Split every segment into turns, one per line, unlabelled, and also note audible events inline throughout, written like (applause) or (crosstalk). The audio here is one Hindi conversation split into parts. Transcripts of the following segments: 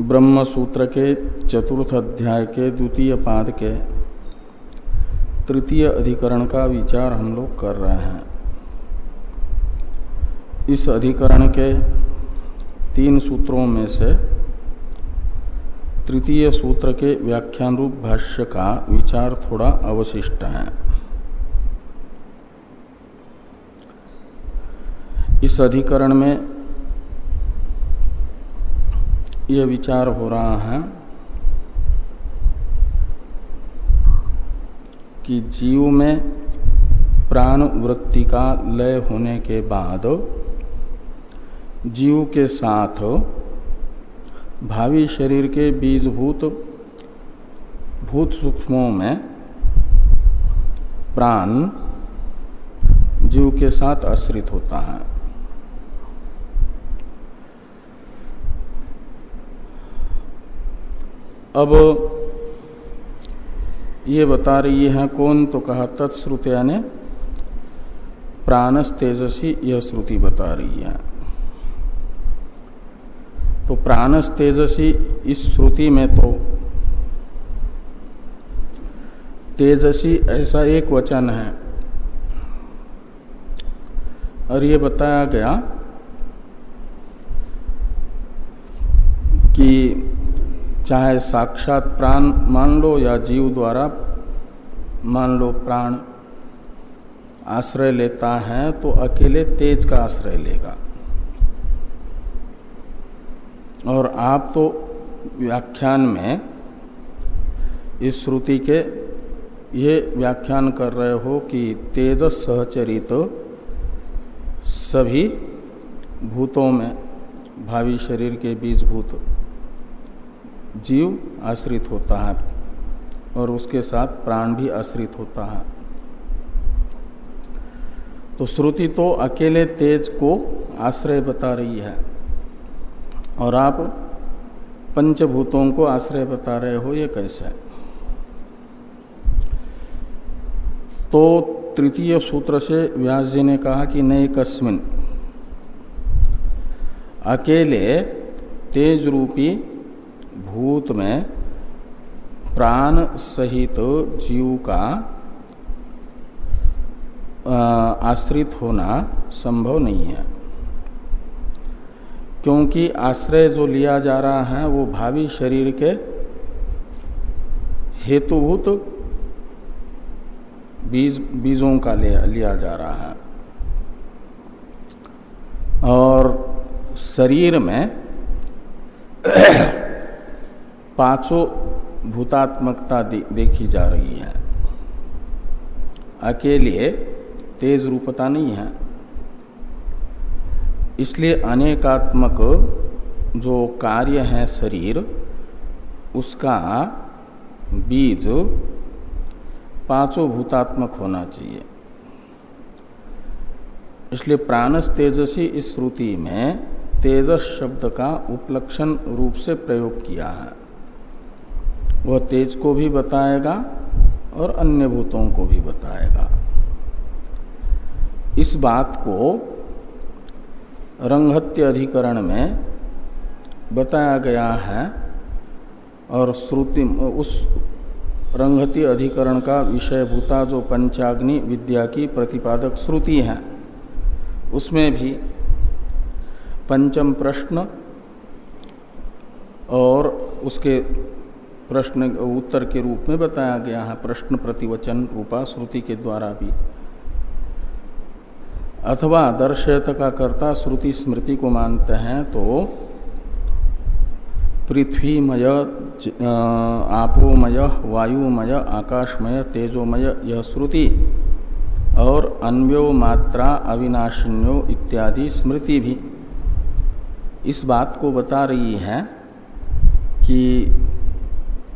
ब्रह्म सूत्र के चतुर्थ अध्याय के द्वितीय पाद के तृतीय अधिकरण का विचार हम लोग कर रहे हैं। इस अधिकरण के तीन सूत्रों में से तृतीय सूत्र के व्याख्यान रूप भाष्य का विचार थोड़ा अवशिष्ट है। इस अधिकरण में यह विचार हो रहा है कि जीव में प्राण वृत्ति का लय होने के बाद जीव के साथ भावी शरीर के बीजभूत भूत सूक्ष्मों में प्राण जीव के साथ आश्रित होता है। अब ये बता रही है कौन? तो कहा, तत्श्रुतिया ने प्राणस तेजसी यह श्रुति बता रही है। तो प्राणस तेजसी इस श्रुति में तो तेजसी ऐसा एक वचन है। और ये बताया गया कि चाहे साक्षात प्राण मान लो या जीव द्वारा मान लो प्राण आश्रय लेता है तो अकेले तेज का आश्रय लेगा। और आप तो व्याख्यान में इस श्रुति के ये व्याख्यान कर रहे हो कि तेज सहचरित तो सभी भूतों में, भावी शरीर के बीज भूत जीव आश्रित होता है और उसके साथ प्राण भी आश्रित होता है। तो श्रुति तो अकेले तेज को आश्रय बता रही है और आप पंचभूतों को आश्रय बता रहे हो ये कैसे? तो तृतीय सूत्र से व्यास जी ने कहा कि नए कस्मिन, अकेले तेज रूपी भूत में प्राण सहित जीव का आश्रित होना संभव नहीं है। क्योंकि आश्रय जो लिया जा रहा है, वो भावी शरीर के हेतुभूत बीज, बीजों का लिया जा रहा है। और शरीर में (clears throat) पाँचों भूतात्मकता दे, देखी जा रही है। अकेले तेज रूपता नहीं है। इसलिए अनेकात्मक जो कार्य है शरीर उसका बीज पाँचों भूतात्मक होना चाहिए। इसलिए प्राणस तेजसी इस श्रुति में तेजस शब्द का उपलक्षण रूप से प्रयोग किया है। वह तेज को भी बताएगा और अन्य भूतों को भी बताएगा। इस बात को रंगहत्य अधिकरण में बताया गया है और श्रुति, उस रंगहति अधिकरण का विषय भूता जो पंचाग्नि विद्या की प्रतिपादक श्रुति है, उसमें भी पंचम प्रश्न और उसके प्रश्न उत्तर के रूप में बताया गया है, प्रश्न प्रतिवचन रूपा श्रुति के द्वारा भी। अथवा दर्शयत का कर्ता श्रुति स्मृति को मानते हैं तो पृथ्वीमय आपोमय, वायुमय, आकाशमय, तेजोमय, यह श्रुति और अन्व्यो मात्रा, अविनाशिन्यो इत्यादि स्मृति भी इस बात को बता रही है कि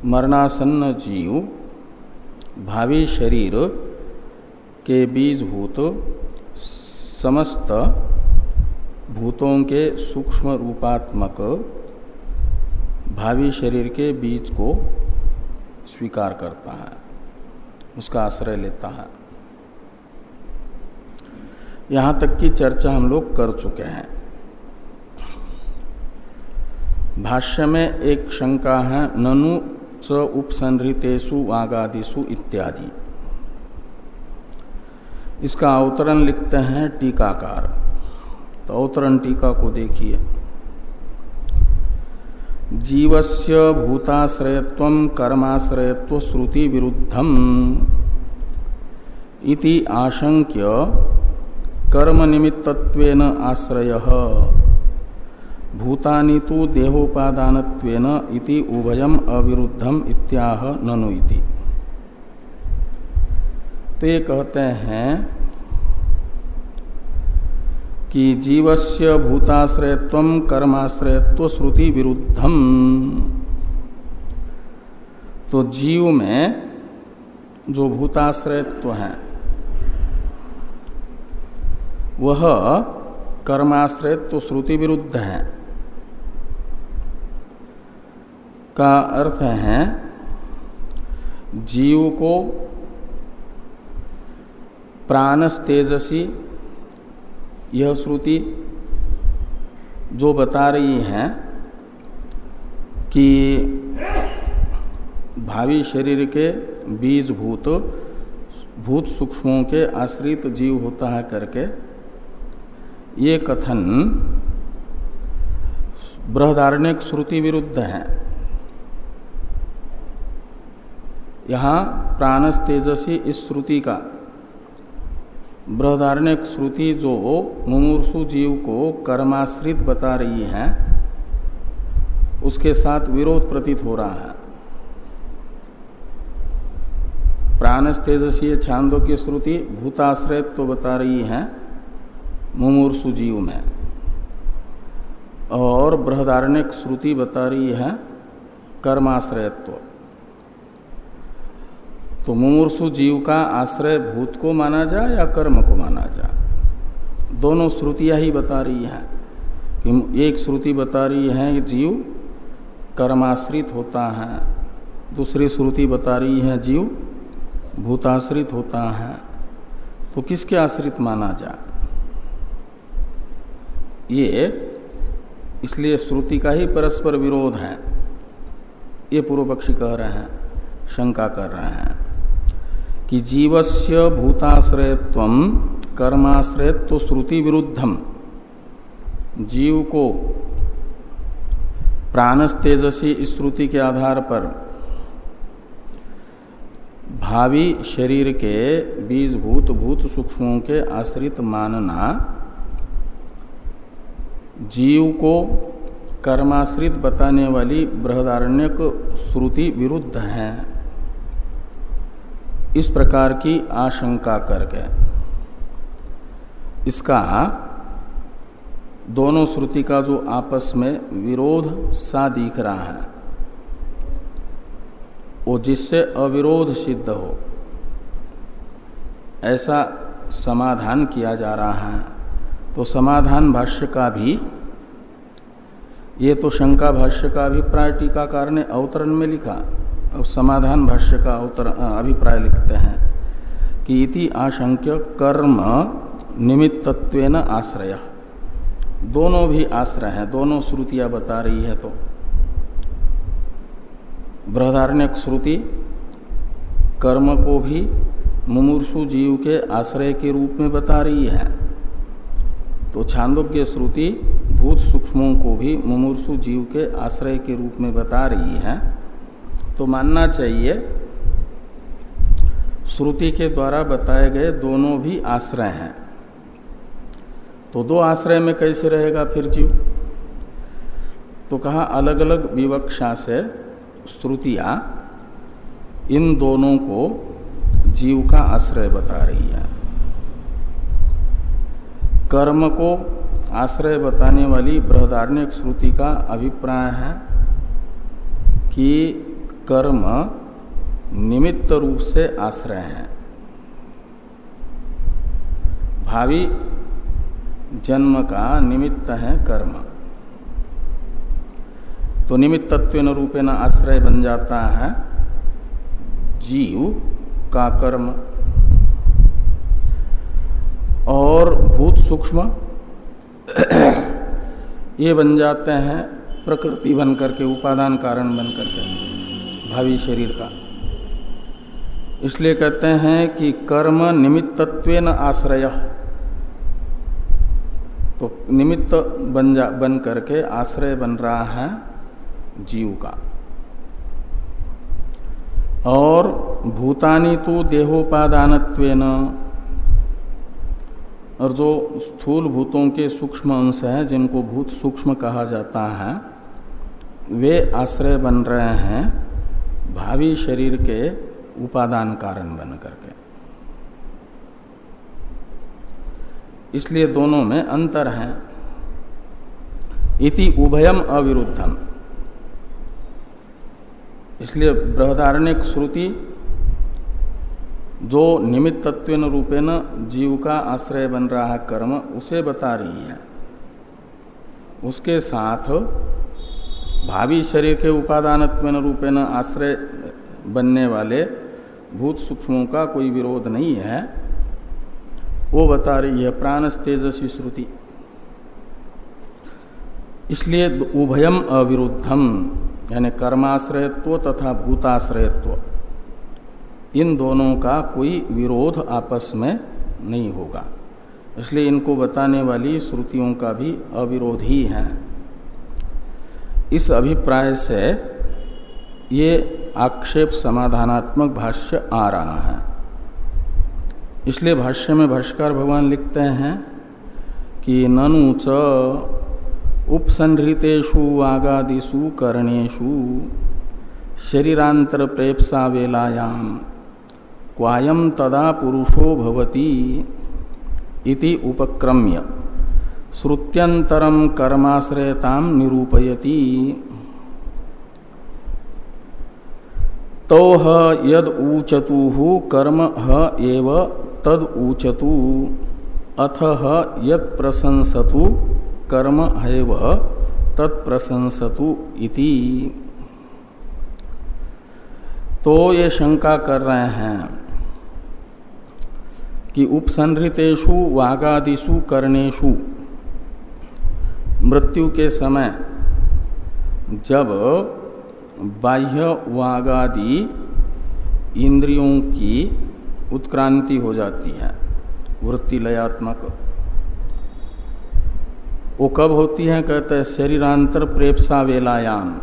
मरणासन्न जीव, भावी शरीर के बीजभूत समस्त भूतों के सूक्ष्म रूपात्मक भावी शरीर के बीज को स्वीकार करता है, उसका आश्रय लेता है। यहाँ तक की चर्चा हम लोग कर चुके हैं। भाष्य में एक शंका है, ननु च उपसंहृतेषु वागादिषु इत्यादि। इसका अवतरण लिखते हैं टीकाकार। तो अवतरण टीका को देखिए। जीवस्य भूताश्रयत्व कर्माश्रयत्व श्रुति विरुद्धम इति आशंक्य कर्म निमित्तत्वेन आश्रय। भूतानि तो देहोपादानत्वेन इति उभयम अविरुद्धम इत्याह ननु इति। तो ये कहते हैं कि जीवस्य भूताश्रयत्व कर्माश्रयत्व श्रुति विरुद्धम। तो जीव में जो भूताश्रयत्व है, वह कर्माश्रयत्व श्रुति विरुद्ध है। का अर्थ है जीव को प्राणस तेजसी यह श्रुति जो बता रही है कि भावी शरीर के बीज भूत भूत सूक्ष्मों के आश्रित जीव होता है करके, ये कथन बृहदारण्यक श्रुति विरुद्ध है। यहाँ प्राणस तेजसी इस श्रुति का। बृहदारण्यक श्रुति जो मुमूर्सु जीव को कर्माश्रित बता रही है, उसके साथ विरोध प्रतीत हो रहा है। प्राणस तेजसी छांदो की श्रुति भूताश्रय तो बता रही है मुमूर्सु जीव में। और बृहदारण्यक श्रुति बता रही है कर्माश्रयत्व। तो मुमूर्षु जीव का आश्रय भूत को माना जाए या कर्म को माना जाए दोनों श्रुतियाँ ही बता रही हैं कि एक श्रुति बता रही है कि जीव कर्माश्रित होता है। दूसरी श्रुति बता रही है जीव भूताश्रित होता है। तो किसके आश्रित माना जाए ये इसलिए श्रुति का ही परस्पर विरोध है। ये पूर्व पक्षी कह रहे हैं, शंका कर रहे हैं। कि जीवस्य भूताश्रयत्व, कर्माश्रयत्व श्रुति विरुद्धम जीव को प्राणस तेजसी श्रुति के आधार पर भावी शरीर के बीज भूत भूत सूक्ष्मों के आश्रित मानना, जीव को कर्माश्रित बताने वाली बृहदारण्यक श्रुति विरुद्ध है। इस प्रकार की आशंका करके। इसका दोनों श्रुति का जो आपस में विरोध सा दिख रहा है, वो जिससे अविरोध सिद्ध हो, ऐसा समाधान किया जा रहा है तो समाधान भाष्य का भी, ये तो शंका भाष्य का अभिप्राय टीकाकार ने अवतरण में लिखा। अब समाधान भाष्य का उत्तर अभिप्राय लिखते हैं कि इति आशंक्य कर्म निमित्तत्वेन आश्रय। दोनों भी आश्रय हैं, दोनों श्रुतियाँ बता रही है तो। बृहदारण्यक श्रुति, कर्म को भी मुमूर्षु जीव के आश्रय के रूप में बता रही है। तो छांदोग्य श्रुति, भूत सूक्ष्मों को भी मुमूर्षु जीव के आश्रय के रूप में बता रही है। तो मानना चाहिए, श्रुति के द्वारा बताए गए दोनों भी आश्रय हैं। तो दो आश्रय में कैसे रहेगा फिर जीव? तो कहा अलग अलग विवक्षा से श्रुतियाँ इन दोनों को जीव का आश्रय बता रही है। कर्म को आश्रय बताने वाली बृहदारण्य श्रुति का अभिप्राय है कि कर्म निमित्त रूप से आश्रय है। भावी जन्म का निमित्त है कर्म। तो निमित्तत्व रूपेण आश्रय बन जाता है जीव का कर्म। और भूत सूक्ष्म ये बन जाते हैं प्रकृति बन करके, उपादान कारण बन करके। भावी शरीर का। इसलिए कहते हैं कि कर्म निमित्तत्व आश्रय। तो निमित्त बन जा, बन करके आश्रय बन रहा है जीव का। और भूतानी तो देहोपादान और जो स्थूल भूतों के सूक्ष्म अंश है, जिनको भूत सूक्ष्म कहा जाता है, वे आश्रय बन रहे हैं। भावी शरीर के उपादान कारण बन करके। इसलिए दोनों में अंतर है। इति उभयम अविरुद्धम। इसलिए बृहदारण्य श्रुति जो निमित्त तत्व रूपेण जीव का आश्रय बन रहा कर्म, उसे बता रही है। उसके साथ भावी शरीर के उपादान रूपेण आश्रय बनने वाले भूत सूक्ष्मों का कोई विरोध नहीं है। वो बता रही है प्राण तेजसी श्रुति। इसलिए उभयम अविरुद्धम, यानी कर्माश्रयत्व तथा भूताश्रयत्व, इन दोनों का कोई विरोध आपस में नहीं होगा। इसलिए इनको बताने वाली श्रुतियों का भी अविरोध ही है। इस अभिप्राय से ये आक्षेप समाधानात्मक भाष्य आ रहा है। इसलिए भाष्य में भाष्कर भगवान लिखते हैं कि ननु च उपसंहृतेषु, आगादिषु कर्णेशु शरीरांतर प्रेपसा वेलायाम क्वायम तदा पुरुषो भवति इति उपक्रम्य। श्रुत्यंतरम कर्माश्रयताम निरूपयति। तो यद ऊचतु, कर्म ह एव तद ऊचतु। अथ यद प्रशंसतु, कर्म हैव तत्प्रशंसतु इति। तो ये शंका कर रहे हैं कि उपसंहृतेषु, वागादिषु कर्णेशु मृत्यु के समय जब बाह्य वागादि इंद्रियों की उत्क्रांति हो जाती है वृत्ति लयात्मक वो कब होती है, कहते हैं शरीरांतर प्रेपसा वेलायाम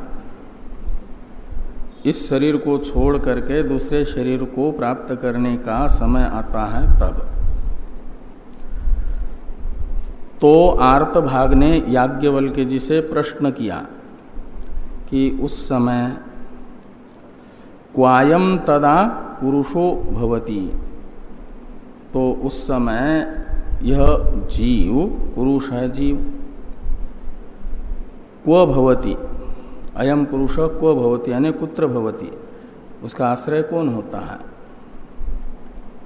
इस शरीर को छोड़ करके दूसरे शरीर को प्राप्त करने का समय आता है तब। तो आर्त भाग ने याज्ञवल के जी से प्रश्न किया कि उस समय क्वायम तदा पुरुषो भवती। तो उस समय यह जीव, पुरुष है जीव, क्व भवती? अयम पुरुष क्व भवती? यानी कुत्र भवती? उसका आश्रय कौन होता है?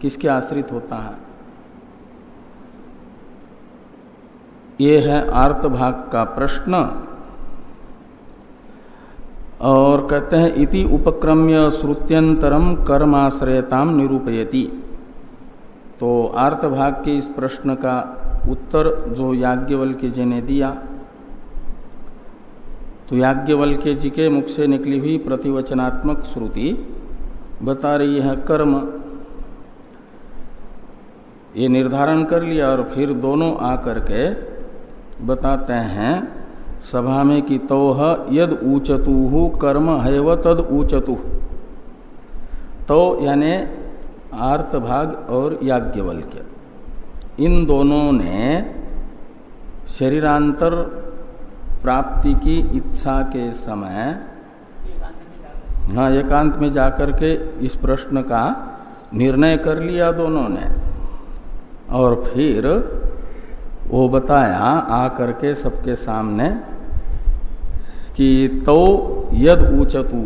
किसके आश्रित होता है? ये है आर्त भाग का प्रश्न। और कहते हैं, इति उपक्रम्य श्रुत्यंतरम कर्माश्रयताम निरूपयति। तो आर्त भाग के इस प्रश्न का उत्तर जो याज्ञवल्क्य जी ने दिया तो याज्ञवल्क्य जी के मुख से निकली हुई प्रतिवचनात्मक श्रुति बता रही है, कर्म। ये निर्धारण कर लिया और फिर दोनों आकर के बताते हैं, सभा में कि तोह यद ऊचतु कर्म है व तद ऊचतु। तो यानी आर्त भाग और याज्ञवल्क्य। इन दोनों ने शरीरांतर प्राप्ति की इच्छा के समय हाँ एकांत में जाकर के इस प्रश्न का निर्णय कर लिया दोनों ने। और फिर वो बताया आकर के सबके सामने कि तो यद ऊचतु।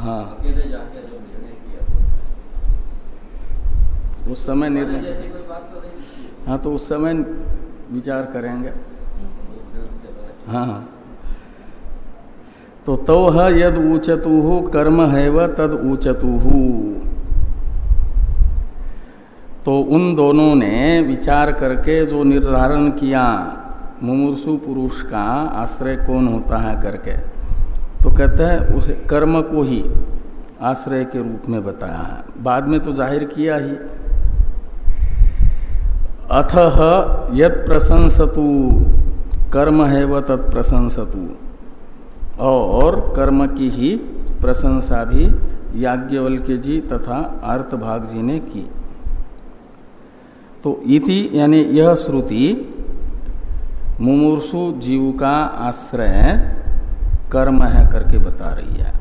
हाँ। उस समय निर्णय हाँ तो उस समय विचार करेंगे। हाँ, तो तो है यद ऊचतु, कर्म है व तद ऊचतु। तो उन दोनों ने विचार करके जो निर्धारण किया, मुमूर्सु पुरुष का आश्रय कौन होता है करके तो कहते हैं उसे कर्म को ही आश्रय के रूप में बताया है। बाद में तो ज़ाहिर किया ही। अथ यद प्रशंसतु कर्म है वह तत्प्रशंसतु। और कर्म की ही प्रशंसा भी याज्ञवल्क्य जी तथा अर्थभाग जी ने की। तो इति यानी यह श्रुति, मुमूर्षु जीव का आश्रय कर्म है करके बता रही है।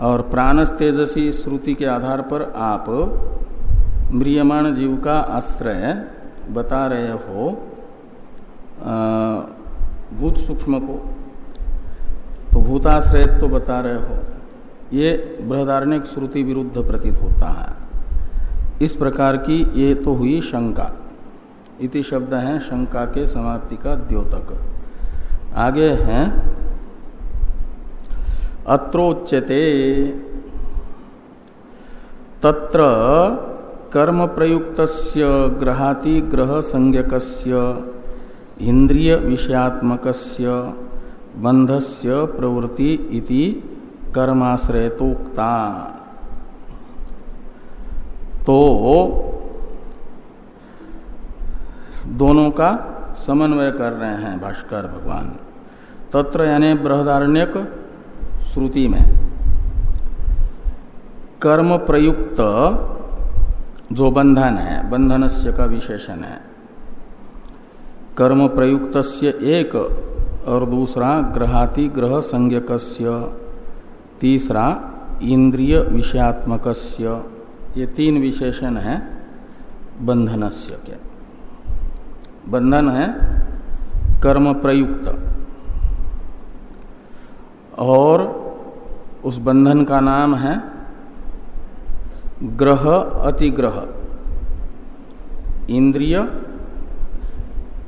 और प्राणस तेजसी श्रुति के आधार पर आप म्रियमाण जीव का आश्रय बता रहे हो भूत सूक्ष्म को। तो भूताश्रय तो बता रहे हो। ये बृहदारण्य श्रुति विरुद्ध प्रतीत होता है। इस प्रकार की ये तो हुई शंका। इति शब्द है शंका के समाप्ति का द्योतक। आगे हैं, अत्रोच्यते। तत्र कर्म प्रयुक्त ग्रहाति ग्रह संज्ञक इंद्रिय विषयात्मक बंधस्य प्रवृत्ति इति कर्माश्रयतोक्ता। तो दोनों का समन्वय कर रहे हैं भाष्कर भगवान। तत्र यानी बृहदारण्यक श्रुति में। कर्म प्रयुक्त जो बंधन है, बंधनस्य का विशेषण है। कर्म प्रयुक्त एक और दूसरा ग्रहाति ग्रह संज्ञक तीसरा इंद्रिय विषयात्मक ये तीन विशेषण है बंधनस्य के। बंधन है कर्म प्रयुक्त। और उस बंधन का नाम है ग्रह अतिग्रह। इंद्रिय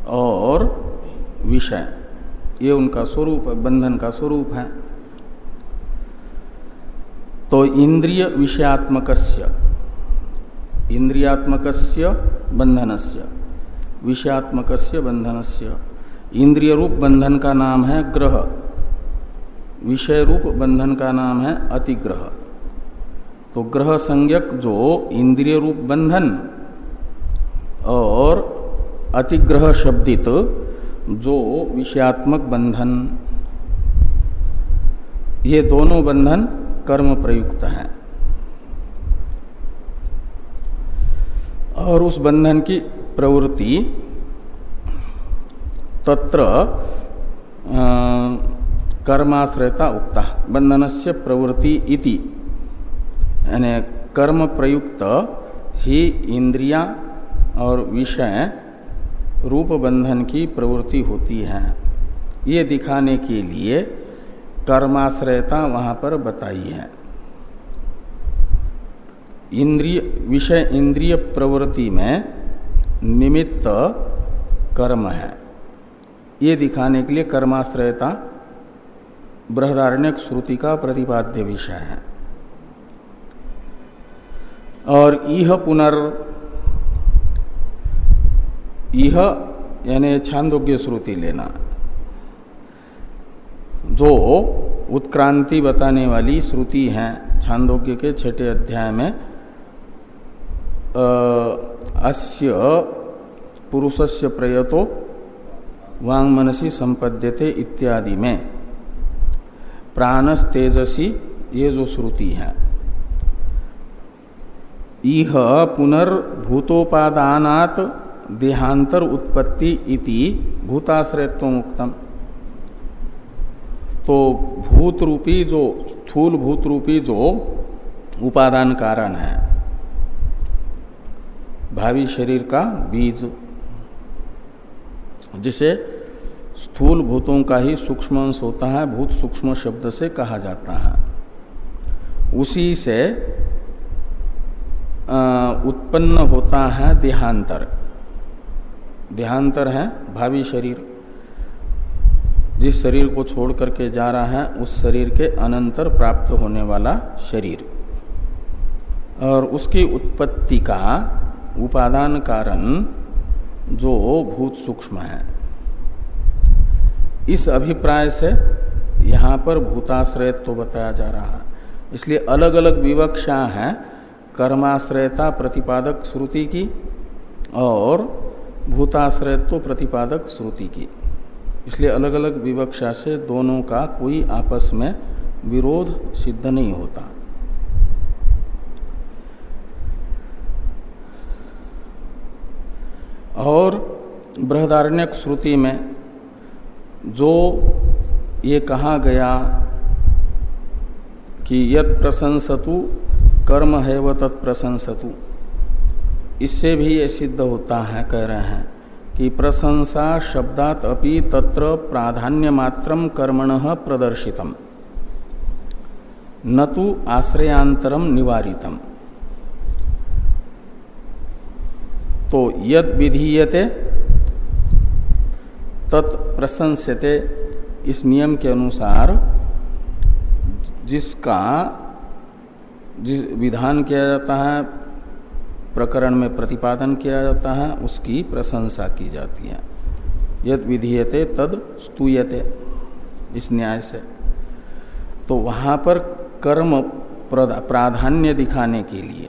और विषय। ये उनका स्वरूप बंधन का स्वरूप है। तो इंद्रिय विषयात्मक इंद्रियात्मक बंधन से विषयात्मक बंधन से इंद्रिय रूप बंधन का नाम है ग्रह, विषय रूप बंधन का नाम है अतिग्रह। तो ग्रह संज्ञक जो इंद्रिय रूप बंधन और अतिग्रह शब्दित जो विषयात्मक बंधन, ये दोनों बंधन कर्म प्रयुक्त हैं। और उस बंधन की प्रवृत्ति तत्र कर्माश्रयता उक्ता बंधन से प्रवृत्ति इति। यानी कर्म प्रयुक्त ही इंद्रिया और विषय रूप बंधन की प्रवृत्ति होती है। ये दिखाने के लिए कर्माश्रयता वहाँ पर बताई है। इंद्रिय, विषय इंद्रिय प्रवृत्ति में निमित्त कर्म है। ये दिखाने के लिए कर्माश्रयता बृहदारण्य श्रुति का प्रतिपाद्य विषय है। और यह पुनर् यह यानी छांदोग्य श्रुति लेना। जो उत्क्रांति बताने वाली श्रुति है छांदोग्य के छठे अध्याय में अस्य पुरुषस्य प्रयतो वांग मनसी संपद्यते इत्यादि में। प्राणस तेजसी ये जो श्रुति है। इह पुनर्भूतोपादानात देहांतर उत्पत्ति इति भूताश्रयत्व मुक्तम तो भूत रूपी जो, स्थूल भूत रूपी जो उपादान कारण है, भावी शरीर का बीज, जिसे स्थूल भूतों का ही सूक्ष्म अंश होता है, भूत सूक्ष्म शब्द से कहा जाता है। उसी से उत्पन्न होता है देहांतर। देहांतर है, भावी शरीर। जिस शरीर को छोड़ करके जा रहा है, उस शरीर के अनंतर प्राप्त होने वाला शरीर। और उसकी उत्पत्ति का उपादान कारण जो भूत सूक्ष्म है। इस अभिप्राय से यहाँ पर भूताश्रय तो बताया जा रहा है। इसलिए अलग अलग विवक्षा है, कर्माश्रयता प्रतिपादक श्रुति की और भूताश्रयत्व प्रतिपादक श्रुति की। इसलिए अलग अलग विवक्षा से दोनों का कोई आपस में विरोध सिद्ध नहीं होता। और बृहदारण्यक श्रुति में जो ये कहा गया कि यद प्रशंसतु, कर्म है व तत्प्रशंसतु इससे भी ये सिद्ध होता है, कह रहे हैं कि प्रशंसा शब्दात अपि तत्र प्राधान्य मात्रम कर्मण प्रदर्शितम। न तो आश्रयांतरम निवारितम। तो यद विधीयते तत्प्रशंस्यते इस नियम के अनुसार, जिसका, जिस विधान किया जाता है प्रकरण में प्रतिपादन किया जाता है, उसकी प्रशंसा की जाती है। यद विधीयते तद स्तूयते, इस न्याय से। तो वहाँ पर कर्म प्राधान्य दिखाने के लिए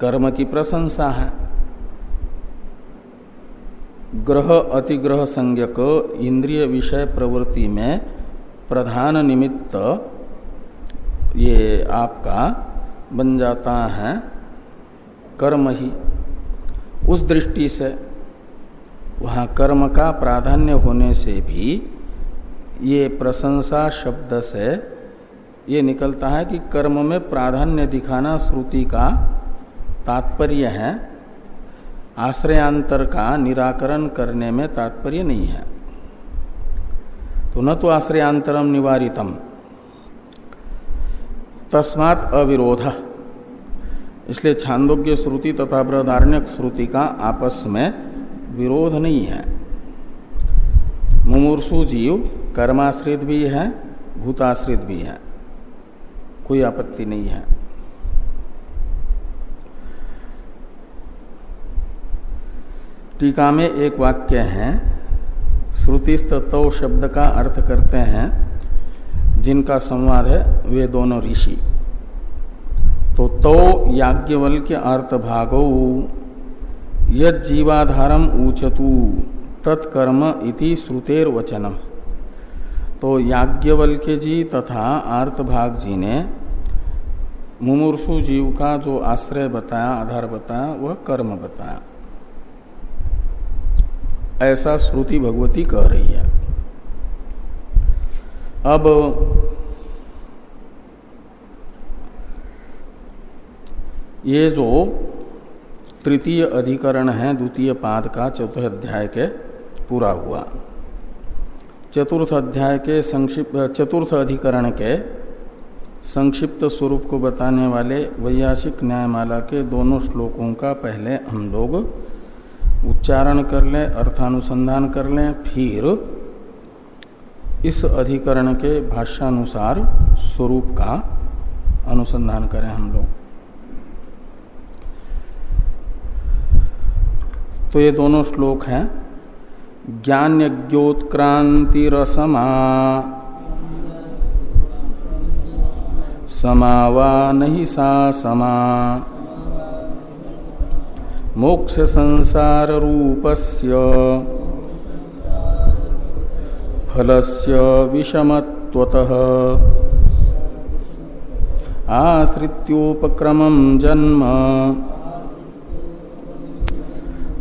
कर्म की प्रशंसा है। ग्रह, अतिग्रह संज्ञक इंद्रिय विषय प्रवृत्ति में प्रधान निमित्त ये आपका बन जाता है, कर्म ही। उस दृष्टि से वहाँ कर्म का प्राधान्य होने से भी ये प्रशंसा शब्द से ये निकलता है कि कर्म में प्राधान्य दिखाना श्रुति का तात्पर्य है। आश्रयांतर का निराकरण करने में तात्पर्य नहीं है। तो न तो आश्रयांतरम निवारितम। तस्मात अविरोध। इसलिए छांदोग्य श्रुति तथा बृहदारण्यक श्रुति का आपस में विरोध नहीं है। मुमूर्षु जीव, कर्माश्रित भी है, भूताश्रित भी है। कोई आपत्ति नहीं है। टीका में एक वाक्य है श्रुतिस्तव शब्द का अर्थ करते हैं जिनका संवाद है, वे दोनों ऋषि। तो तो याज्ञवल्क्य अर्थ भागो, यद जीवाधारम ऊचतु तत्कर्म इति श्रुतेर वचनम तो याज्ञवल्क्य जी तथा आर्तभाग जी ने मुमूर्षु जीव का जो आश्रय बताया, आधार बताया, वह कर्म बताया। ऐसा श्रुति भगवती कह रही है। अब ये जो तृतीय अधिकरण है, द्वितीय पाद का चौथे अध्याय के पूरा हुआ। चतुर्थ अध्याय के संक्षिप्त, चतुर्थ अधिकरण के संक्षिप्त स्वरूप को बताने वाले वैयासिक न्यायमाला के दोनों श्लोकों का पहले हम लोग उच्चारण कर लें, अर्थानुसंधान कर लें, फिर इस अधिकरण के भाष्यानुसार स्वरूप का अनुसंधान करें हम लोग। तो ये दोनों श्लोक हैं। ज्ञान यज्ञोत्क्रांति रसमा समावा नहीं सा समा। मोक्ष संसार रूपस्य फलस्य विषमत्वतः। आश्रित्योपक्रमं जन्म।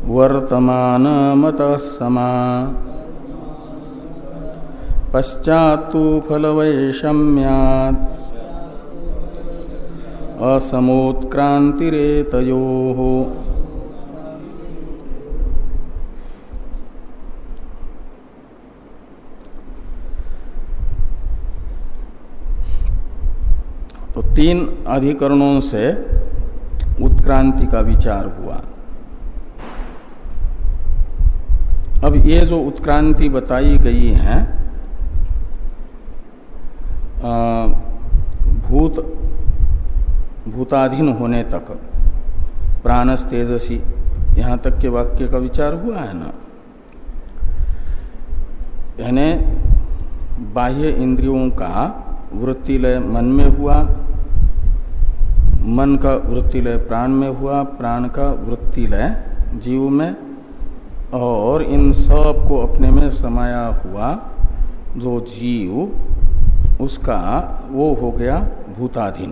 वर्तमानमतः समा। पश्चात्तु फलवैषम्यात्। असमोत्क्रांतिरेतयोः तीन अधिकरणों से उत्क्रांति का विचार हुआ। अब ये जो उत्क्रांति बताई गई है भूत, भूताधीन होने तक, प्राणस तेजसी, यहाँ तक के वाक्य का विचार हुआ है ना? यानी बाह्य इंद्रियों का वृत्तिलय मन में हुआ मन का वृत्ति लय, प्राण में हुआ, प्राण का वृत्ति लय, जीव में, और इन सबको अपने में समाया हुआ जो जीव, उसका वो हो गया भूताधीन।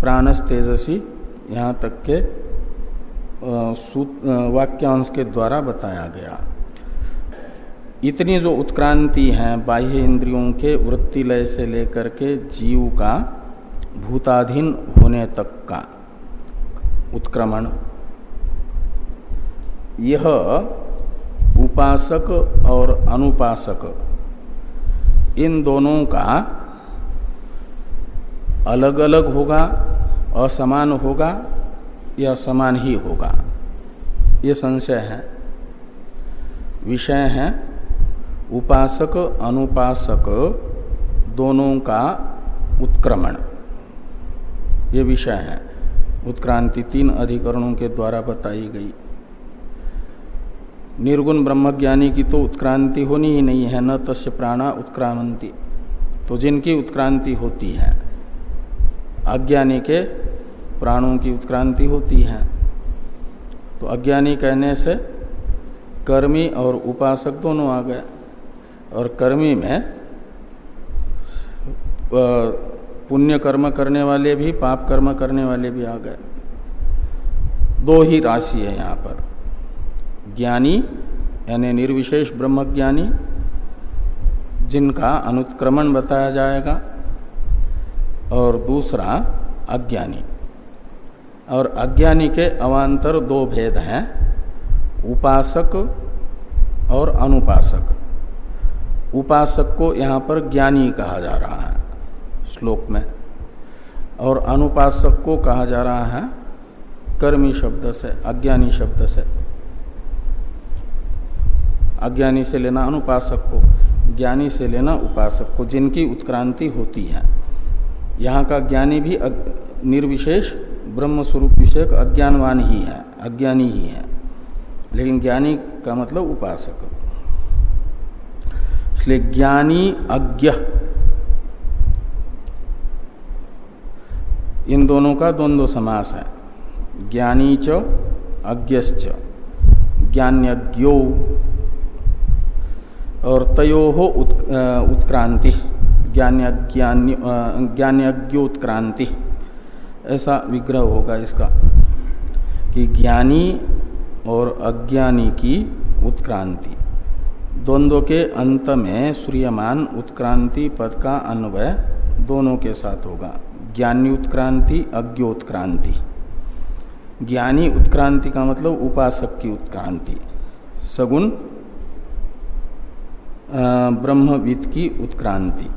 प्राणस तेजसी, यहाँ तक के वाक्यांश के द्वारा बताया गया। इतनी जो उत्क्रांति है बाह्य इंद्रियों के वृत्तिलय से लेकर के जीव का भूताधीन होने तक का उत्क्रमण। यह उपासक और अनुपासक, इन दोनों का अलग अलग होगा, असमान होगा या समान ही होगा। ये संशय है। विषय है, उपासक, अनुपासक दोनों का उत्क्रमण। ये विषय है। उत्क्रांति तीन अधिकरणों के द्वारा बताई गई। निर्गुण ब्रह्मज्ञानी की तो उत्क्रांति होनी ही नहीं है, न तस्य प्राणा उत्क्रांति तो जिनकी उत्क्रांति होती है, अज्ञानी के प्राणों की उत्क्रांति होती है। तो अज्ञानी कहने से कर्मी और उपासक दोनों आ गए। और कर्मी में पुण्य कर्म करने वाले भी, पाप कर्म करने वाले भी आ गए। दो ही राशि है यहाँ पर। ज्ञानी, यानी निर्विशेष ब्रह्मज्ञानी, जिनका अनुत्क्रमण बताया जाएगा, और दूसरा अज्ञानी। और अज्ञानी के अवान्तर दो भेद हैं, उपासक और अनुपासक। उपासक को यहाँ पर ज्ञानी कहा जा रहा है। श्लोक में। और अनुपासक को कहा जा रहा है, कर्मी शब्द से, अज्ञानी शब्द से। अज्ञानी से लेना अनुपासक को ज्ञानी से लेना उपासक को जिनकी उत्क्रांति होती है। यहाँ का ज्ञानी भी निर्विशेष ब्रह्म स्वरूप विषयक अज्ञानवान ही है, अज्ञानी ही है। लेकिन ज्ञानी का मतलब उपासक। इसलिए ज्ञानी अज्ञ। इन दोनों का द्वंद्व समास है। ज्ञानी च अज्ञश्च। ज्ञान्यज्ञो। और तयो हो उत, उत्क्रांति। ऐसा विग्रह होगा इसका कि ज्ञानी और अज्ञानी की उत्क्रांति। द्वंद्व के अंत में सूर्यमान उत्क्रांति पद का अन्वय दोनों के साथ होगा। ज्ञानी उत्क्रांति अज्ञोत्क्रांति ज्ञानी उत्क्रांति का मतलब उपासक की उत्क्रांति। सगुण ब्रह्मविद की उत्क्रांति।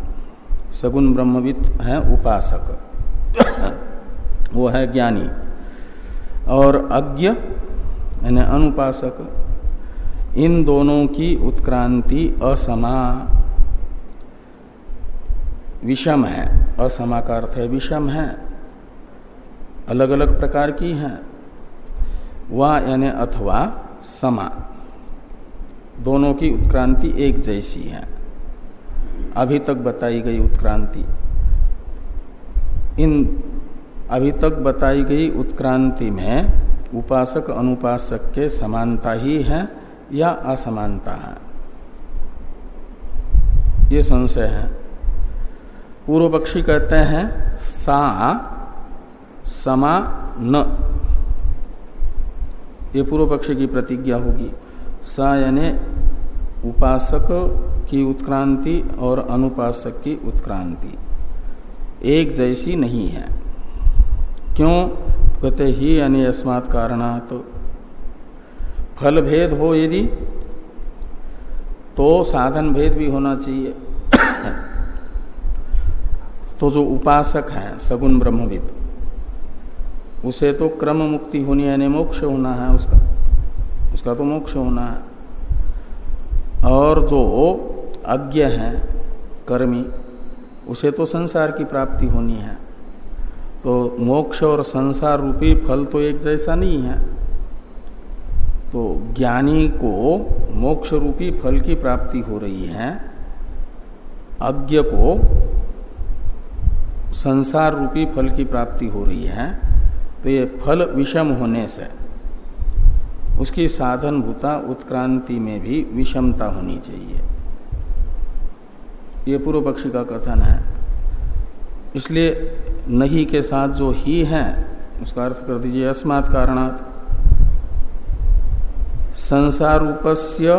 सगुण, ब्रह्मविद है उपासक। (coughs) वो है ज्ञानी। और अज्ञ, यानी अनुपासक, इन दोनों की उत्क्रांति असमा, विषम है। असमा का अर्थ है विषम है। अलग अलग प्रकार की है। वह यानी अथवा समा। दोनों की उत्क्रांति एक जैसी है। अभी तक बताई गई उत्क्रांति। इन अभी तक बताई गई उत्क्रांति में उपासक अनुपासक के समानता ही है या असमानता है। ये संशय है। पूर्व पक्षी कहते हैं, सा, समा, न। ये पूर्व पक्ष की प्रतिज्ञा होगी। सा यानी उपासक की उत्क्रांति और अनुपासक की उत्क्रांति। एक जैसी नहीं है। क्यों? कहते ही यानी अस्मात् कारणात। फल भेद हो यदि तो साधन भेद भी होना चाहिए। तो जो उपासक है, सगुण ब्रह्मविद, उसे तो क्रम मुक्ति होनी यानी मोक्ष होना है उसका। उसका तो मोक्ष होना है। और जो अज्ञ है, कर्मी, उसे तो संसार की प्राप्ति होनी है। तो मोक्ष और संसार रूपी फल तो एक जैसा नहीं है। तो ज्ञानी को मोक्ष रूपी फल की प्राप्ति हो रही है। अज्ञ को संसार रूपी फल की प्राप्ति हो रही है तो ये फल विषम होने से, उसकी साधन भूता उत्क्रांति में भी विषमता होनी चाहिए। ये पूर्व पक्षी का कथन है। इसलिए नहीं के साथ जो ही है, उसका अर्थ कर दीजिए अस्मात् कारणात्। संसार रूपस्य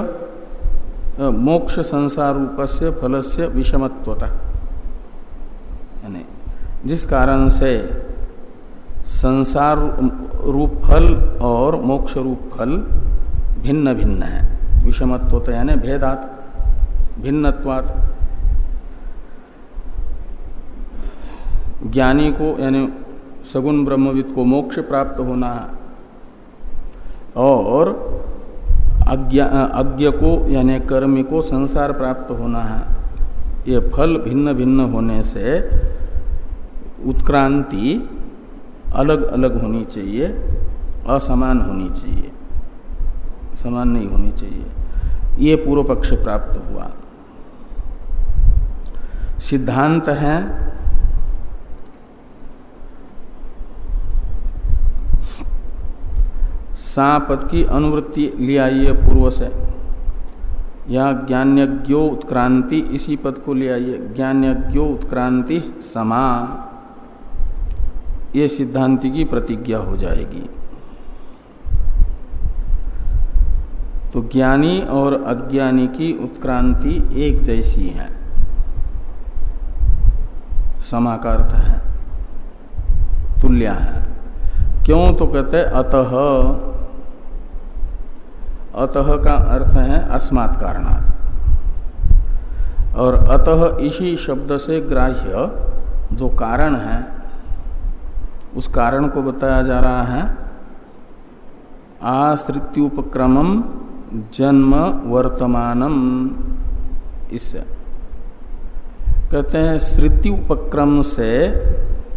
मोक्ष संसार रूपस्य फलस्य विषमत्वता। जिस कारण से संसार रूप फल और मोक्ष रूप फल भिन्न भिन्न है। विषमत्वता यानी भेदात, भिन्नत्वात्। ज्ञानी को यानी सगुण ब्रह्मविद को मोक्ष प्राप्त होना और अज्ञ को यानी कर्मी को संसार प्राप्त होना है। ये फल भिन्न भिन्न होने से उत्क्रांति अलग अलग होनी चाहिए, असमान होनी चाहिए। समान नहीं होनी चाहिए। ये पूर्व पक्ष प्राप्त हुआ। सिद्धांत है सा पद की अनुवृत्ति ले आइए पूर्व से। या ज्ञान्यो उत्क्रांति, इसी पद को ले आइए ज्ञान्यो उत्क्रांति समा। ये सिद्धांति की प्रतिज्ञा हो जाएगी। तो ज्ञानी और अज्ञानी की उत्क्रांति एक जैसी है। समा का अर्थ है। तुल्य है। क्यों तो कहते अतः। अतः का अर्थ है अस्मात् कारणात्। और अतः इसी शब्द से ग्राह्य जो कारण है उस कारण को बताया जा रहा है। आश्रित्युपक्रम जन्म वर्तमानम। इससे कहते हैं श्रुति उपक्रम से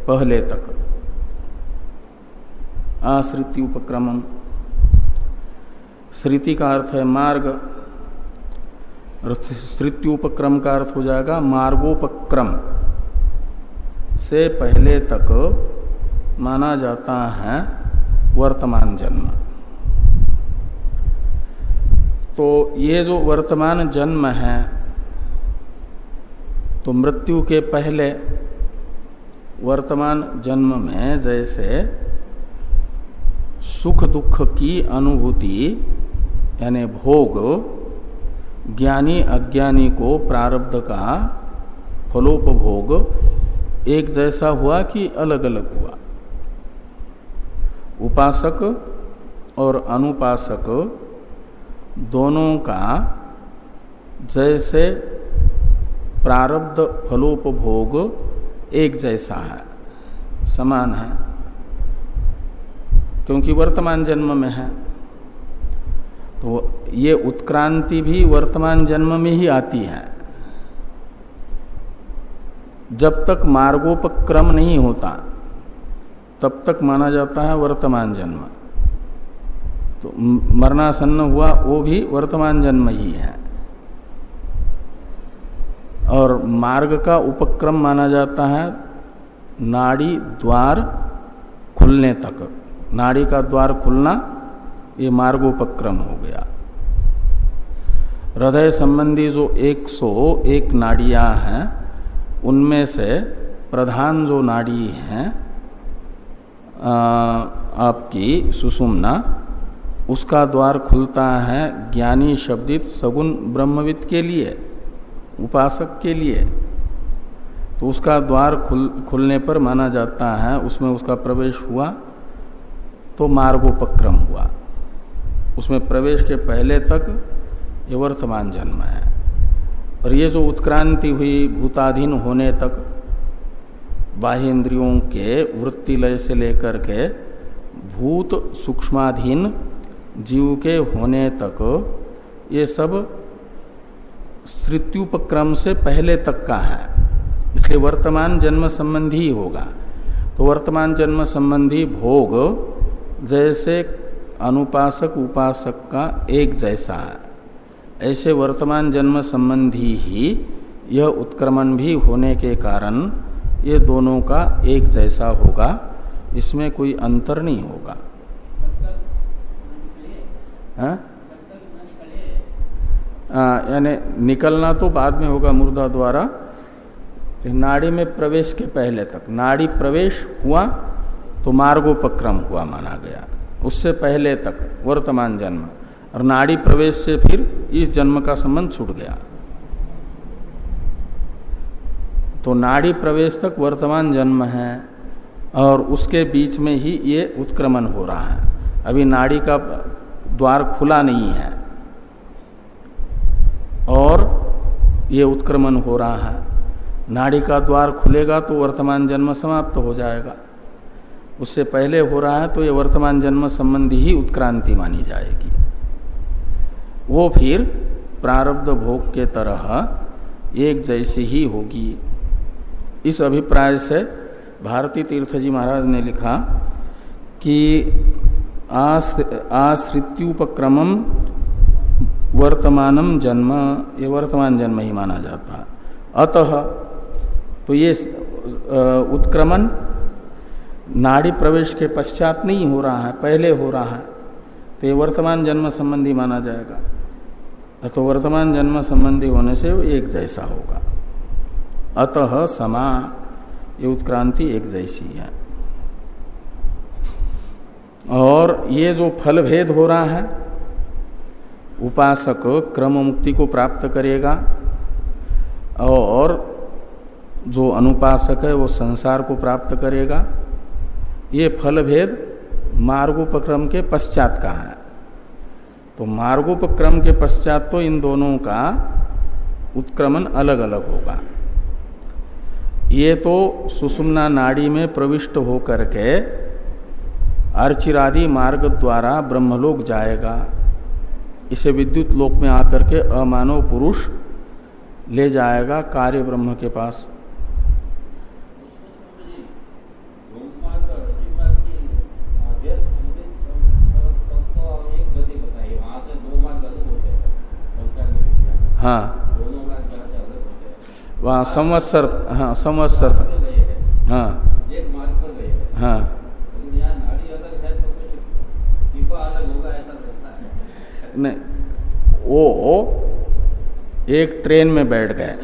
पहले तक। आश्रिति उपक्रम श्रुति का अर्थ है मार्ग। और उपक्रम का अर्थ हो जाएगा मार्गोपक्रम। से पहले तक माना जाता है वर्तमान जन्म। तो ये जो वर्तमान जन्म है तो मृत्यु के पहले वर्तमान जन्म में जैसे सुख दुख की अनुभूति, यानी भोग, ज्ञानी अज्ञानी को प्रारब्ध का फलोपभोग एक जैसा हुआ कि अलग अलग हुआ। उपासक और अनुपासक दोनों का जैसे प्रारब्ध फलोपभोग एक जैसा है, समान है। क्योंकि वर्तमान जन्म में है तो ये उत्क्रांति भी वर्तमान जन्म में ही आती है। जब तक मार्गोपक्रम नहीं होता तब तक माना जाता है वर्तमान जन्म। तो मरणासन्न हुआ, वो भी वर्तमान जन्म ही है। और मार्ग का उपक्रम माना जाता है, नाड़ी द्वार खुलने तक। नाड़ी का द्वार खुलना, ये मार्गोपक्रम हो गया। हृदय संबंधी जो 101 नाड़ियाँ हैं, उनमें से प्रधान जो नाड़ी है आपकी सुषुम्ना, उसका द्वार खुलता है ज्ञानी शब्दित सगुण ब्रह्मविद के लिए, उपासक के लिए। तो उसका द्वार खुल, खुलने पर माना जाता है, उसमें उसका प्रवेश हुआ तो मार्गोपक्रम हुआ। उसमें प्रवेश के पहले तक ये वर्तमान जन्म है। और ये जो उत्क्रांति हुई, भूताधीन होने तक बाह्य इंद्रियों के वृत्ति लय से लेकर के भूत सूक्ष्माधीन जीव के होने तक, ये सब स्मृत्युपक्रम से पहले तक का है। इसलिए वर्तमान जन्म संबंधी ही होगा। तो वर्तमान जन्म संबंधी भोग जैसे अनुपासक उपासक का एक जैसा है। ऐसे वर्तमान जन्म संबंधी ही यह उत्क्रमण भी होने के कारण ये दोनों का एक जैसा होगा, इसमें कोई अंतर नहीं होगा। हाँ? यानी निकलना तो बाद में होगा मुर्दा द्वारा नाड़ी में प्रवेश के पहले तक। नाड़ी प्रवेश हुआ तो मार्गोपक्रम हुआ माना गया। उससे पहले तक, वर्तमान जन्म। और नाड़ी प्रवेश से फिर इस जन्म का संबंध छूट गया। तो नाड़ी प्रवेश तक वर्तमान जन्म है और उसके बीच में ही ये उत्क्रमण हो रहा है। अभी नाड़ी का द्वार खुला नहीं है और ये उत्क्रमण हो रहा है। नाड़ी का द्वार खुलेगा तो वर्तमान जन्म समाप्त हो जाएगा। उससे पहले हो रहा है तो ये वर्तमान जन्म संबंधी ही उत्क्रांति मानी जाएगी। वो फिर प्रारब्ध भोग के तरह एक जैसी ही होगी। इस अभिप्राय से भारती तीर्थ जी महाराज ने लिखा कि आश्रित्युपक्रम वर्तमानम जन्म, ये वर्तमान जन्म ही माना जाता। है अतः तो ये उत्क्रमण नाड़ी प्रवेश के पश्चात नहीं हो रहा है, पहले हो रहा है तो ये वर्तमान जन्म संबंधी माना जाएगा। तो वर्तमान जन्म संबंधी होने से एक जैसा होगा। अतः समा, ये उत्क्रांति एक जैसी है। और ये जो फल भेद हो रहा है, उपासक क्रम मुक्ति को प्राप्त करेगा, और जो अनुपासक है वो संसार को प्राप्त करेगा। ये फल भेद मार्गोपक्रम के पश्चात का है। तो मार्गोपक्रम के पश्चात तो इन दोनों का उत्क्रमण अलग अलग होगा। ये तो सुषुम्ना नाड़ी में प्रविष्ट होकर के अर्चिरादि मार्ग द्वारा ब्रह्मलोक जाएगा। इसे विद्युत लोक में आकर के अमानव पुरुष ले जाएगा कार्य ब्रह्म के पास। हाँ। वहाँ संवत्सर हाँ संवत्सर हाँ। हाँ। नहीं, वो एक ट्रेन में बैठ गए।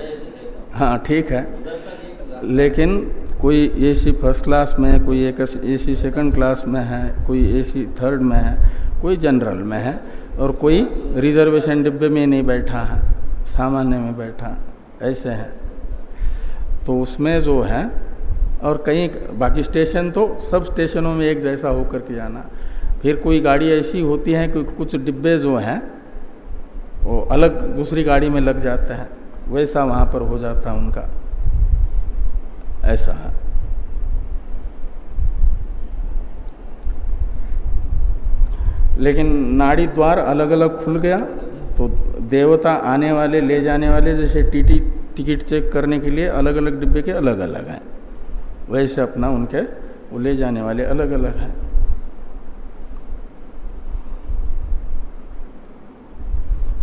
हाँ ठीक है। लेकिन कोई एसी फ़र्स्ट क्लास में है, कोई एक एसी सेकंड क्लास में है, कोई एसी थर्ड में है, कोई जनरल में है, और कोई रिजर्वेशन डिब्बे में नहीं बैठा है, सामान्य में बैठा ऐसे है। तो उसमें जो है, और कहीं बाकी स्टेशन तो सब स्टेशनों में एक जैसा होकर के जाना। फिर कोई गाड़ी ऐसी होती है कि कुछ डिब्बे जो हैं, वो अलग दूसरी गाड़ी में लग जाते हैं। वैसा वहाँ पर हो जाता है उनका। ऐसा है। लेकिन नाड़ी द्वार अलग अलग खुल गया तो देवता आने वाले, ले जाने वाले, जैसे टीटी टिकट चेक करने के लिए अलग अलग डिब्बे के अलग अलग हैं। वैसे अपना उनके, वो ले जाने वाले अलग अलग हैं।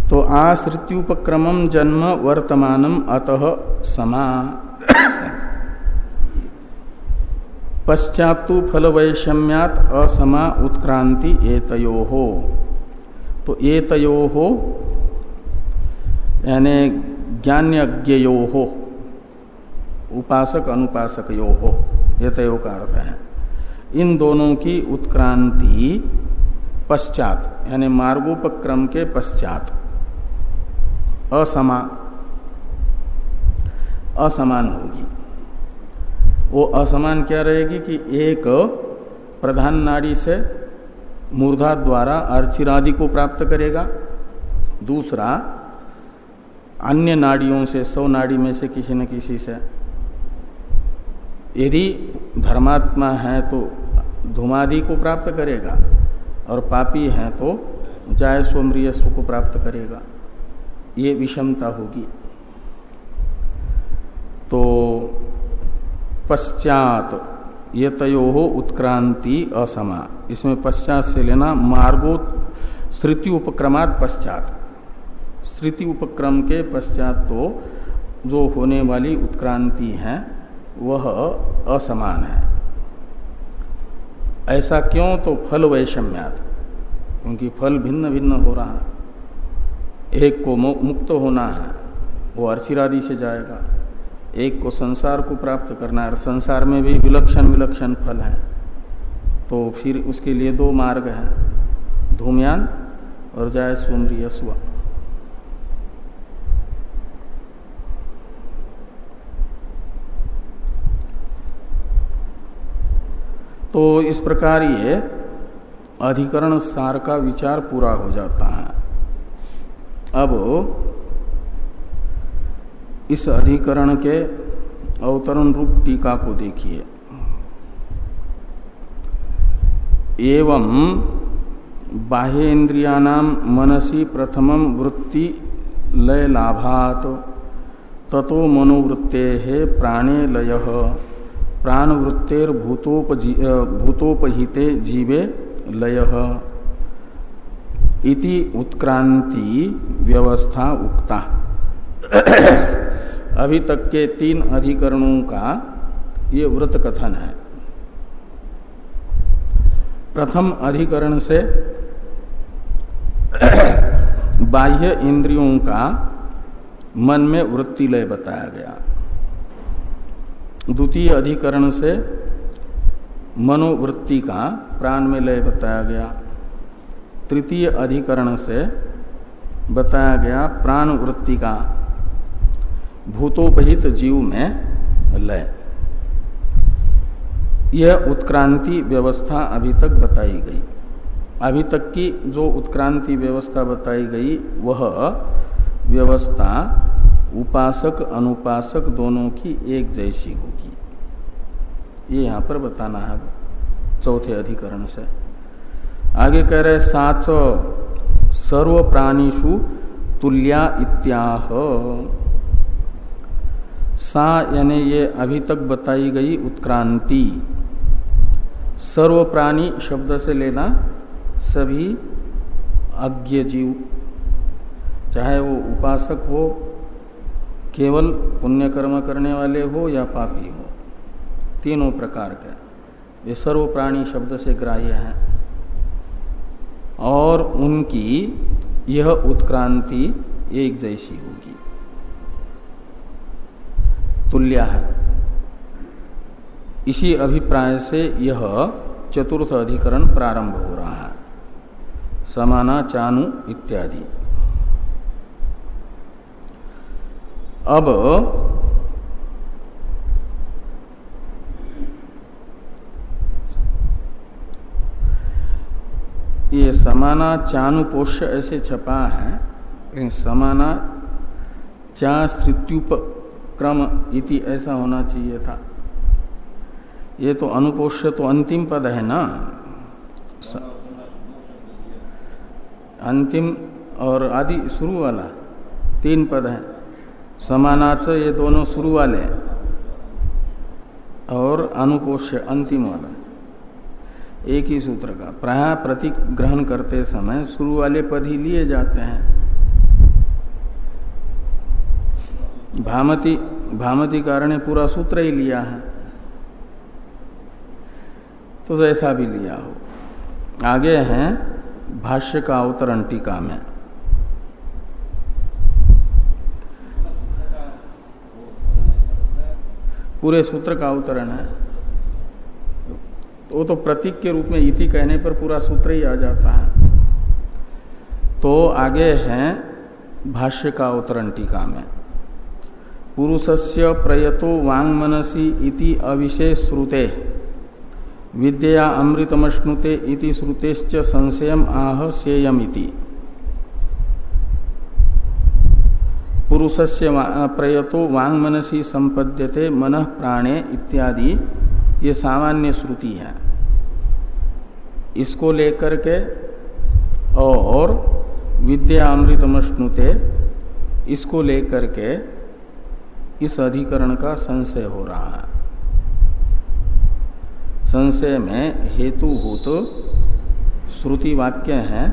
तो आश्रित्युपक्रम जन्म वर्तमानम अतः समा। पश्चातु फल वैषम्यात असमा उत्क्रांति एतयो। तो एतयो, यानी ज्ञान्यज्ञयो। हो उपासक अनुपासक यो हो ये तयो का अर्थ है। इन दोनों की उत्क्रांति पश्चात, यानी मार्गोपक्रम के पश्चात। असमा असमान होगी। वो असमान क्या रहेगी कि एक प्रधान नाड़ी से मूर्धा द्वारा अर्चिरादि को प्राप्त करेगा, दूसरा अन्य नाड़ियों से, सौ नाड़ी में से किसी न किसी से। यदि धर्मात्मा है तो धुमादि को प्राप्त करेगा और पापी है तो जाय स्वमृयस्व को प्राप्त करेगा। ये विषमता होगी। तो पश्चात ये तयो उत्क्रांति असमा। इसमें पश्चात से लेना मार्गो स्मृति उपक्रमात पश्चात। स्मृति उपक्रम के पश्चात तो जो होने वाली उत्क्रांति है, वह असमान है। ऐसा क्यों? तो फल वैषम्यात, क्योंकि फल भिन्न भिन्न हो रहा है। एक को मुक्त होना है, वो अर्चिरादि से जाएगा। एक को संसार को प्राप्त करना है संसार में भी विलक्षण विलक्षण फल है। तो फिर उसके लिए दो मार्ग हैं, धूमयान और जाय सोमरी तो इस प्रकार ये अधिकरण सार का विचार पूरा हो जाता है। अब इस अधिकरण के अवतरण रूप टीका को देखिए। एवं बाह्येन्द्रियाणाम मनसी प्रथम वृत्ति लय लाभात ततो मनोवृत्ते प्राणे लय। प्राणवृत्तेर भूतोपहिते जीवे लय इति उत्क्रांति व्यवस्था उक्ता। (coughs) अभी तक के तीन अधिकरणों का ये व्रत कथन है। प्रथम अधिकरण से (coughs) बाह्य इंद्रियों का मन में वृत्ति लय बताया गया। द्वितीय अधिकरण से मनोवृत्ति का प्राण में लय बताया गया। तृतीय अधिकरण से बताया गया प्राण वृत्ति का भूतोपहित जीव में लय। यह उत्क्रांति व्यवस्था अभी तक बताई गई। अभी तक की जो उत्क्रांति व्यवस्था बताई गई, वह व्यवस्था उपासक अनुपासक दोनों की एक जैसी होगी। ये यहाँ पर बताना है, चौथे अधिकरण से। आगे कह रहे साच सर्व प्राणीषु तुल्या इत्याह। सा यानी ये अभी तक बताई गई उत्क्रांति। सर्व प्राणी शब्द से लेना सभी अज्ञ जीव। चाहे वो उपासक हो, केवल पुण्य कर्म करने वाले हो या पापी हो। तीनों प्रकार के। वे सर्व प्राणी शब्द से ग्राह्य हैं। और उनकी यह उत्क्रांति एक जैसी होगी। तुल्य है। इसी अभिप्राय से यह चतुर्थ अधिकरण प्रारंभ हो रहा है। समाना, चानु इत्यादि। अब ये समाना चानुपोष्य ऐसे छपा है। लेकिन समाना चा क्रम इति ऐसा होना चाहिए था। ये तो अनुपोष्य तो अंतिम पद है ना? अंतिम और आदि शुरू वाला तीन पद है। समानाच ये दोनों शुरू वाले और अनुपोष्य अंतिम वाला। एक ही सूत्र का। प्राय प्रतीक ग्रहण करते समय शुरू वाले पद ही लिए जाते हैं। भामती भामती कारण ने पूरा सूत्र ही लिया है। तो ऐसा भी लिया हो। आगे हैं भाष्य का अवतरण टीका में। पूरे सूत्र का अवतरण है। वो तो प्रतीक के रूप में इति कहने पर पूरा सूत्र ही आ जाता है। तो आगे है भाष्य का अवतरण टीका में। पुरुषस्य प्रयतो वांग मनसी इति अविशेष श्रुते। विद्या अमृतमश्नुते इति श्रुतेश्च संशयम आह सेयमिति पुरुषस्य प्रयतो वांग मनसी संपद्यते मन प्राणे इत्यादि ये सामान्य श्रुति है। इसको लेकर के और विद्या अमृतमश्नुते इसको लेकर के इस अधिकरण का संशय हो रहा है। संशय में हेतुभूत श्रुति वाक्य है।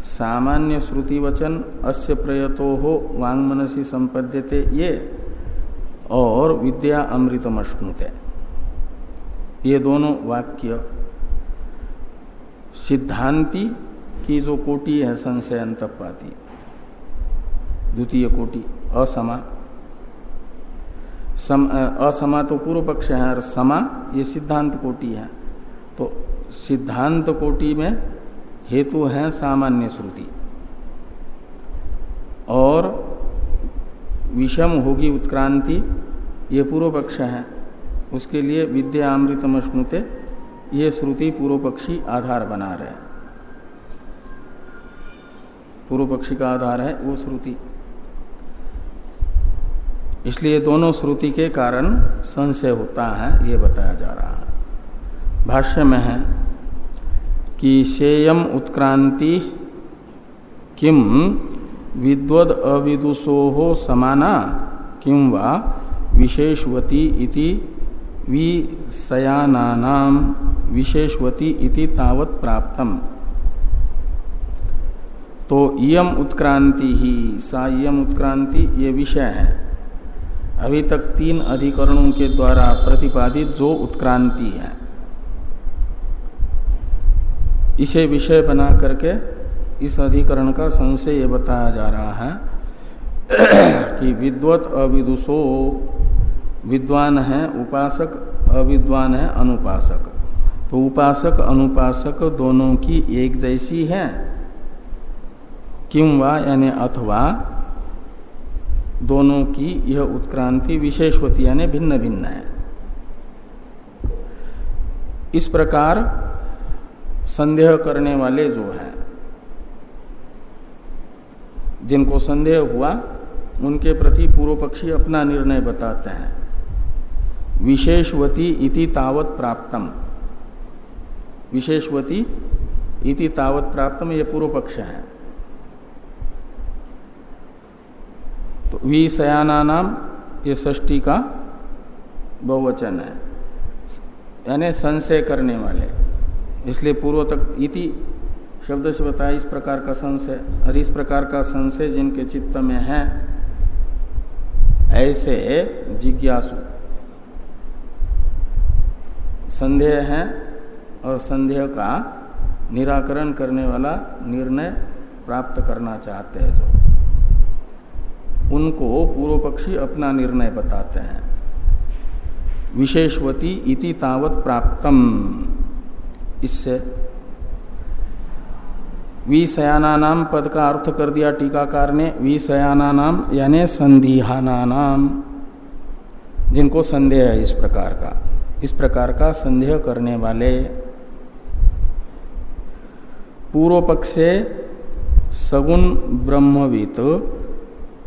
सामान्य श्रुति वचन अस्य प्रयतो हो वांग मनसी संपद्यते ये और विद्या अमृतमश्नुते ये दोनों वाक्य सिद्धांति की जो कोटि है संशय अंतपाती द्वितीय कोटि असमा। सम, असमा तो पूर्व पक्ष है और समा ये सिद्धांत कोटि है। तो सिद्धांत कोटि में हेतु है सामान्य श्रुति। और विषम होगी उत्क्रांति ये पूर्व पक्ष है। उसके लिए विद्या अमृतम स्मृते ये श्रुति पूर्व पक्षी आधार बना रहे पूर्व पक्षी का आधार है वो श्रुति। इसलिए दोनों श्रुति के कारण संशय होता है, ये बताया जा रहा है। भाष्य में है कि शेयम उत्क्रांति किम विद्वद अविदुषो समाना किम वा विशेषवती इति विषयानानाम विशेषवती इति तावत प्राप्तम। तो यम उत्क्रांति ही सा यम उत्क्रांति ये विषय है। अभी तक तीन अधिकरणों के द्वारा प्रतिपादित जो उत्क्रांति है। इसे विषय बना करके इस अधिकरण का संशय बताया जा रहा है कि विद्वत अविदुषो विद्वान है, उपासक, अविद्वान है, अनुपासक। तो उपासक, अनुपासक दोनों की एक जैसी है। किंवा यानी अथवा, दोनों की यह उत्क्रांति विशेष होती यानी भिन्न भिन्न है। इस प्रकार संदेह करने वाले जो हैं, जिनको संदेह हुआ, उनके प्रति पूर्व पक्षी अपना निर्णय बताते हैं। विशेषवती इति तावत प्राप्तम। विशेषवती इति तावत प्राप्तम, ये पूर्व पक्ष है। तो विषयाना नाम ये ष्टी का बहुवचन है। यानी संशय करने वाले। इसलिए पूर्व तक इति शब्द से बताया, इस प्रकार का संशय, और इस प्रकार का संशय जिनके चित्त में है, ऐसे जिज्ञासु। संदेह है और संदेह का निराकरण करने वाला निर्णय प्राप्त करना चाहते हैं जो। उनको पूर्व पक्षी अपना निर्णय बताते हैं। विशेषवती इति तावत प्राप्तम। इससे विषयाना नाम पद का अर्थ कर दिया टीकाकार ने। विषयाना नाम यानी संदिहाना नाम जिनको संदेह है इस प्रकार का। इस प्रकार का संदेह करने वाले पूर्व पक्ष से सगुण ब्रह्मवित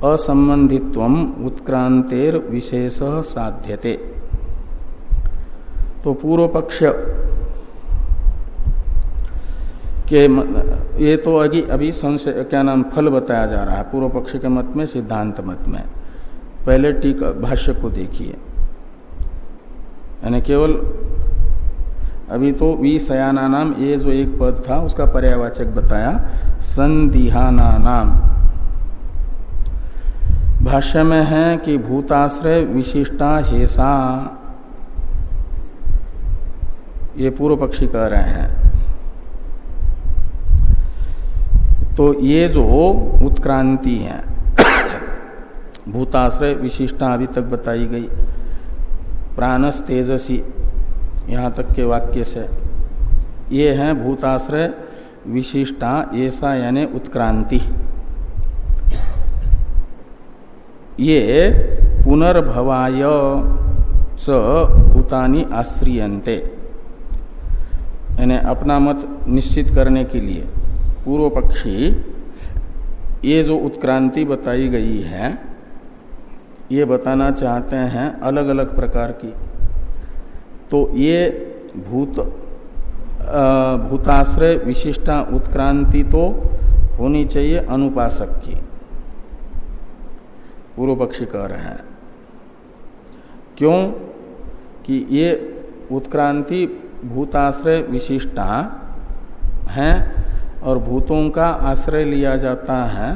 असंबंधित्व उत्क्रांतेर विशेष साध्यते। तो पूर्व पक्ष के ये तो अभी अभी संशय, क्या नाम, फल बताया जा रहा है। पूर्व पक्ष के मत में, सिद्धांत मत में। पहले टीका, भाष्य को देखिए। यानी केवल अभी तो विषयाना नाम, ये जो एक पद था, उसका पर्यावाचक बताया संदिहाना नाम। भाष्य में है कि भूताश्रय विशिष्टा हेसा। ये पूर्व पक्षी कह रहे हैं। तो ये जो उत्क्रांति है, (coughs) भूताश्रय विशिष्टा अभी तक बताई गई। प्राणस तेजसी यहाँ तक के वाक्य से। ये हैं भूताश्रय, विशिष्टा, ऐसा यानी उत्क्रांति। ये पुनर्भवाय च भूतानी आश्रियंते यानी अपना मत निश्चित करने के लिए पूर्व पक्षी ये जो उत्क्रांति बताई गई है ये बताना चाहते हैं अलग अलग प्रकार की। तो ये भूत भूताश्रय विशिष्टा उत्क्रांति तो होनी चाहिए अनुपासक की। पूर्व पक्षी कह रहे हैं। क्यों? कि ये उत्क्रांति भूताश्रय विशिष्टा है और भूतों का आश्रय लिया जाता है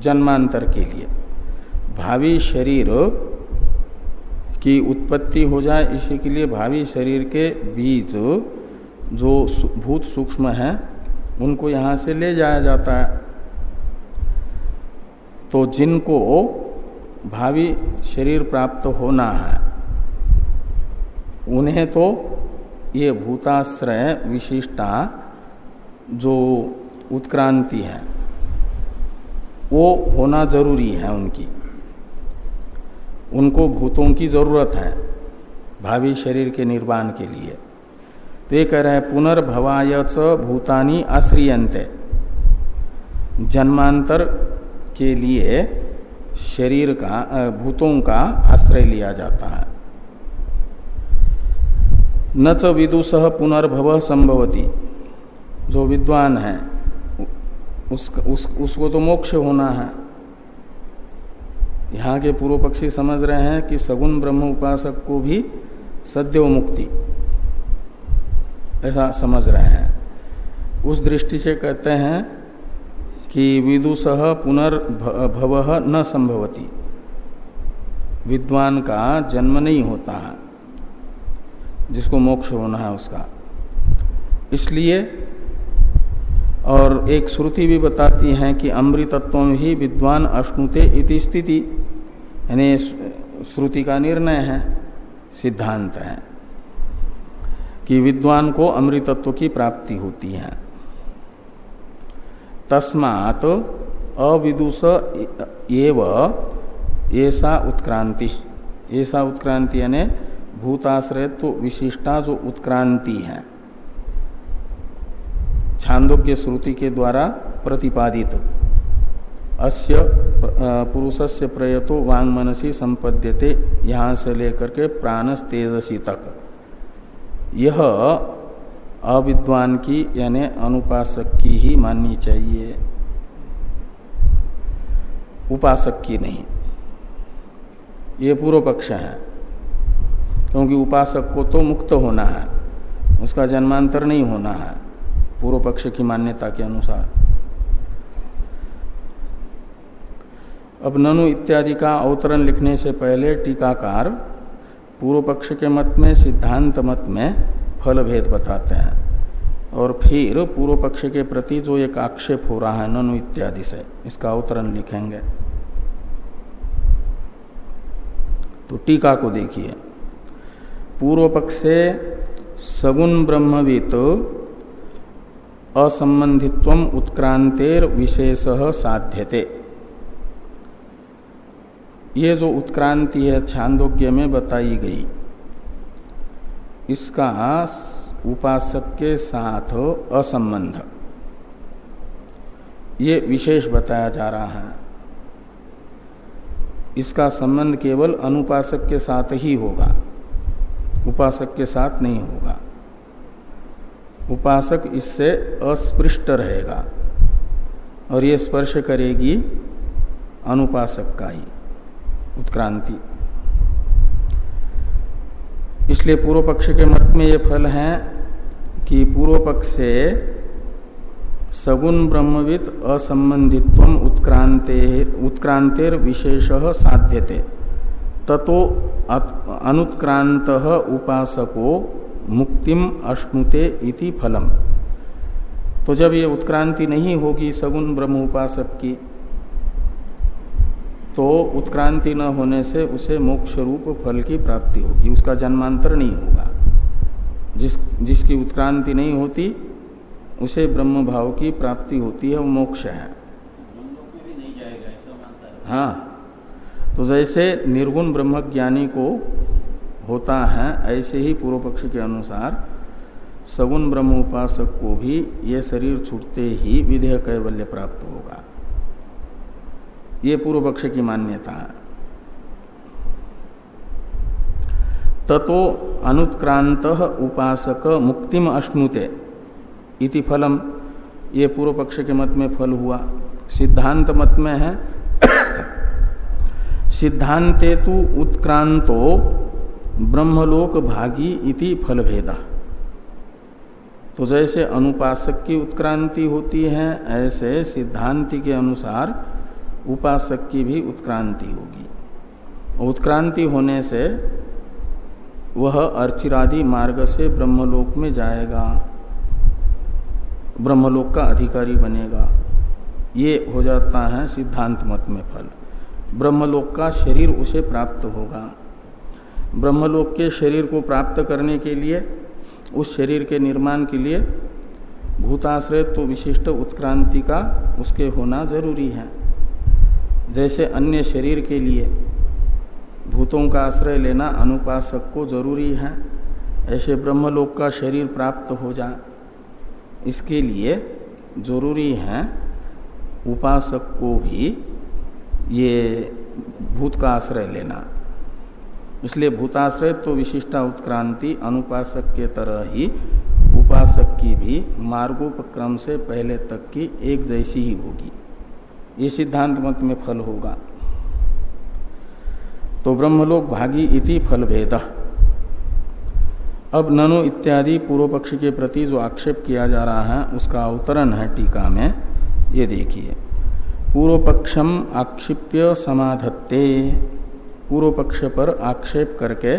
जन्मांतर के लिए। भावी शरीर की उत्पत्ति हो जाए, इसी के लिए भावी शरीर के बीज जो भूत सूक्ष्म हैं, उनको यहाँ से ले जाया जाता है। तो जिनको भावी शरीर प्राप्त होना है, उन्हें तो ये भूताश्रय विशिष्टा जो उत्क्रांति है, वो होना ज़रूरी है उनकी। उनको भूतों की ज़रूरत है भावी शरीर के निर्माण के लिए। तो ये कह रहे हैं पुनर्भवाय भूतानी आश्रियंत जन्मांतर के लिए शरीर का भूतों का आश्रय लिया जाता है। न च विदुष पुनर्भव संभवती। जो विद्वान है उस, उस, उसको तो मोक्ष होना है। यहाँ के पूर्व पक्षी समझ रहे हैं कि सगुण ब्रह्म उपासक को भी सद्यो मुक्ति। ऐसा समझ रहे हैं। उस दृष्टि से कहते हैं कि विदुष पुनर्भव न संभवती। विद्वान का जन्म नहीं होता है, जिसको मोक्ष होना है उसका। इसलिए और एक श्रुति भी बताती है कि अमृतत्व ही विद्वान अश्नुते इति स्थिति। यानी श्रुति का निर्णय है, सिद्धांत है, कि विद्वान को अमृतत्व की प्राप्ति होती है। तस्मात अविदुष एव ऐसा उत्क्रांति। ऐसा उत्क्रांति यानी भूताश्रय तो विशिष्टा जो उत्क्रांति है। छांदोग्य श्रुति के द्वारा प्रतिपादित। अस्य पुरुषस्य प्रयतो वांग मनसी संपद्यते, यहाँ से लेकर के प्राणस तेजसी तक। यह अविद्वान की, यानी अनुपासक की ही माननी चाहिए। उपासक की नहीं। ये पूर्व पक्ष है। क्योंकि उपासक को तो मुक्त होना है। उसका जन्मांतर नहीं होना है। पूर्व पक्ष की मान्यता के अनुसार। अब ननु इत्यादि का अवतरण लिखने से पहले टीकाकार पूर्व पक्ष के मत में, सिद्धांत मत में फल भेद बताते हैं। और फिर पूर्व पक्ष के प्रति जो एक आक्षेप हो रहा है ननु इत्यादि से, इसका अवतरण लिखेंगे। तो टीका को देखिए। पूर्व पक्ष से सगुण ब्रह्मवित असंबंधित्व उत्क्रांतेर विशेष साध्यते। ये जो उत्क्रांति है छांदोग्य में बताई गई, इसका उपासक के साथ असंबंध। ये विशेष बताया जा रहा है। इसका संबंध केवल अनुपासक के साथ ही होगा, उपासक के साथ नहीं होगा। उपासक इससे अस्पृष्ट रहेगा और ये स्पर्श करेगी अनुपासक का ही, उत्क्रांति। इसलिए पूर्व पक्ष के मत में ये फल है कि पूर्व पक्ष से सगुण ब्रह्मविद असंबंधित्व उत्क्रांते, उत्क्रांतिर विशेष साध्यते। ततो अनुत्क्रांत उपासको मुक्तिम अश्नुते इति फलम। तो जब ये उत्क्रांति नहीं होगी सगुण ब्रह्म उपासक की तो उत्क्रांति न होने से उसे मोक्ष रूप फल की प्राप्ति होगी। उसका जन्मांतर नहीं होगा। जिस, जिसकी उत्क्रांति नहीं होती, उसे ब्रह्म भाव की प्राप्ति होती है, वो मोक्ष है। हाँ। तो जैसे निर्गुण ब्रह्म ज्ञानी को होता है, ऐसे ही पूर्व पक्ष के अनुसार सगुण ब्रह्म उपासक को भी ये शरीर छूटते ही विधेय कैवल्य प्राप्त होगा। ये पूर्व पक्ष की मान्यता। है ततो अनुत्क्रांत उपासक मुक्तिम अश्नुते इति फलम। ये पूर्व पक्ष के मत में फल हुआ। सिद्धांत मत में है। सिद्धांते तो उत्क्रांतो ब्रह्मलोक भागी इति फल भेदा तो जैसे अनुपासक की उत्क्रांति होती है, ऐसे सिद्धांति के अनुसार उपासक की भी उत्क्रांति होगी। उत्क्रांति होने से वह अर्चिरादि मार्ग से ब्रह्मलोक में जाएगा, ब्रह्मलोक का अधिकारी बनेगा। ये हो जाता है सिद्धांत मत में फल। ब्रह्मलोक का शरीर उसे प्राप्त होगा। ब्रह्मलोक के शरीर को प्राप्त करने के लिए, उस शरीर के निर्माण के लिए भूताश्रय तो विशिष्ट उत्क्रांति का उसके होना ज़रूरी है। जैसे अन्य शरीर के लिए भूतों का आश्रय लेना अनुपासक को ज़रूरी है, ऐसे ब्रह्मलोक का शरीर प्राप्त हो जा, इसके लिए ज़रूरी है उपासक को भी ये भूत का आश्रय लेना। इसलिए भूताश्रय तो विशिष्टा उत्क्रांति अनुपासक के तरह ही उपासक की भी मार्गोपक्रम से पहले तक की एक जैसी ही होगी। ये सिद्धांत मत में फल होगा। तो ब्रह्मलोक भागी इति फल भेद अब ननु इत्यादि पूर्व पक्ष के प्रति जो आक्षेप किया जा रहा है, उसका अवतरण है टीका में। ये देखिए। पूर्व पक्षम आक्षिप्य समाधत्ते। पूर्व पक्ष पर आक्षेप करके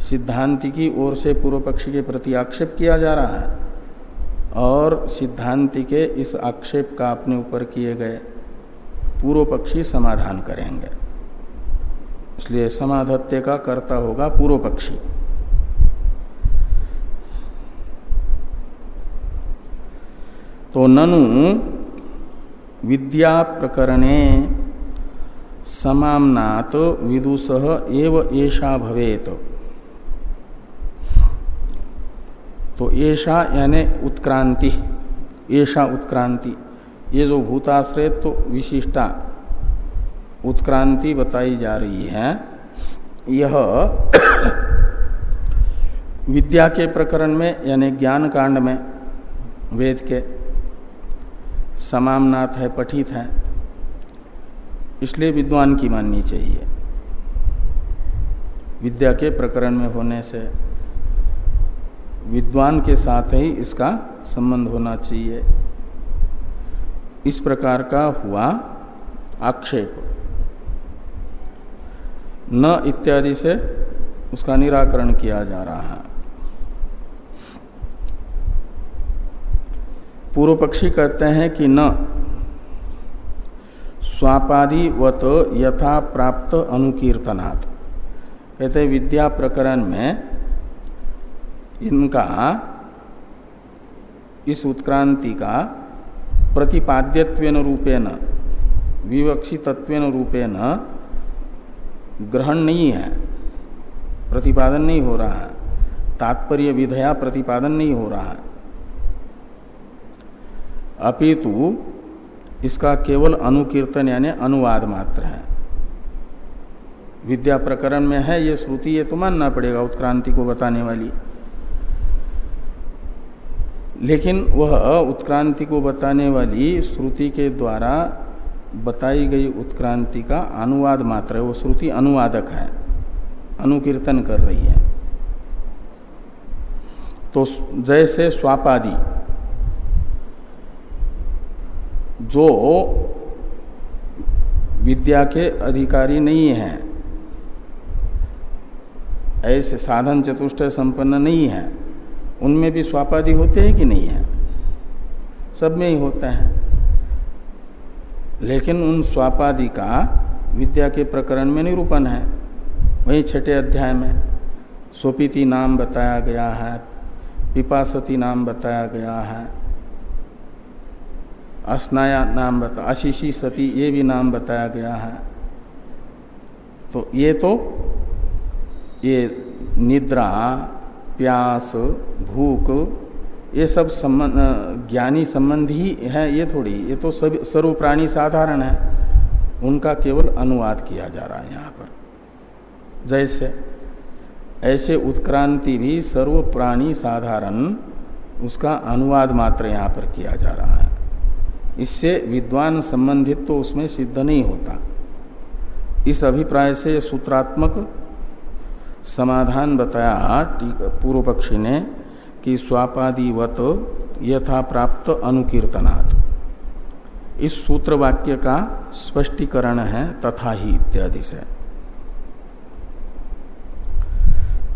सिद्धांति की ओर से पूर्व पक्ष के प्रति आक्षेप किया जा रहा है और सिद्धांति के इस आक्षेप का अपने ऊपर किए गए पूर्व पक्षी समाधान करेंगे। इसलिए समाधत्य का कर्ता होगा पूर्व पक्षी तो ननु विद्या प्रकरणे समामनात विदुष एव ऐसा भवेत। तो ऐसा यानी उत्क्रांति ऐसा उत्क्रांति। ये जो भूताश्रय तो विशिष्टा उत्क्रांति बताई जा रही है। यह विद्या के प्रकरण में, यानी ज्ञान कांड में, वेद के समामनाथ है, पठित है। इसलिए विद्वान की माननी चाहिए। विद्या के प्रकरण में होने से विद्वान के साथ ही इसका संबंध होना चाहिए। इस प्रकार का हुआ आक्षेप। न इत्यादि से उसका निराकरण किया जा रहा है। पूर्व पक्षी कहते हैं कि न स्वापादिवत यथा प्राप्त अनुकीर्तनात्। कहते विद्या प्रकरण में इनका, इस उत्क्रांति का प्रतिपाद्यत्वेन रूपेण, विवक्षितत्वेन रूपेण ग्रहण नहीं है, प्रतिपादन नहीं हो रहा है, तात्पर्य विधया प्रतिपादन नहीं हो रहा है। अपितु इसका केवल अनुकीर्तन यानी अनुवाद मात्र है। विद्या प्रकरण में है ये श्रुति, ये तो मानना पड़ेगा उत्क्रांति को बताने वाली। लेकिन वह उत्क्रांति को बताने वाली श्रुति के द्वारा बताई गई उत्क्रांति का अनुवाद मात्र है। वो श्रुति अनुवादक है, अनुकीर्तन कर रही है। तो जैसे स्वापादि जो विद्या के अधिकारी नहीं है, ऐसे साधन चतुष्ट संपन्न नहीं है, उनमें भी स्वापादि होते हैं कि नहीं है? सब में ही होता है। लेकिन उन स्वापादि का विद्या के प्रकरण में निरूपण है। वही छठे अध्याय में सोपीति नाम बताया गया है, पिपासती नाम बताया गया है। अस्नाया नाम बता, आशीषी सती, ये भी नाम बताया गया है। तो ये तो ये निद्रा, प्यास, भूख, ये सब संबंध ज्ञानी संबंधी है ये थोड़ी। ये तो सब सर्व प्राणी साधारण है। उनका केवल अनुवाद किया जा रहा है यहाँ पर। जैसे, ऐसे उत्क्रांति भी सर्व प्राणी साधारण, उसका अनुवाद मात्र यहाँ पर किया जा रहा है। इससे विद्वान संबंधित तो उसमें सिद्ध नहीं होता। इस अभिप्राय से सूत्रात्मक समाधान बताया पूर्व पक्षी ने कि स्वापादिवत यथा प्राप्त अनुकीर्तनात्। इस सूत्र वाक्य का स्पष्टीकरण है तथा ही इत्यादि से।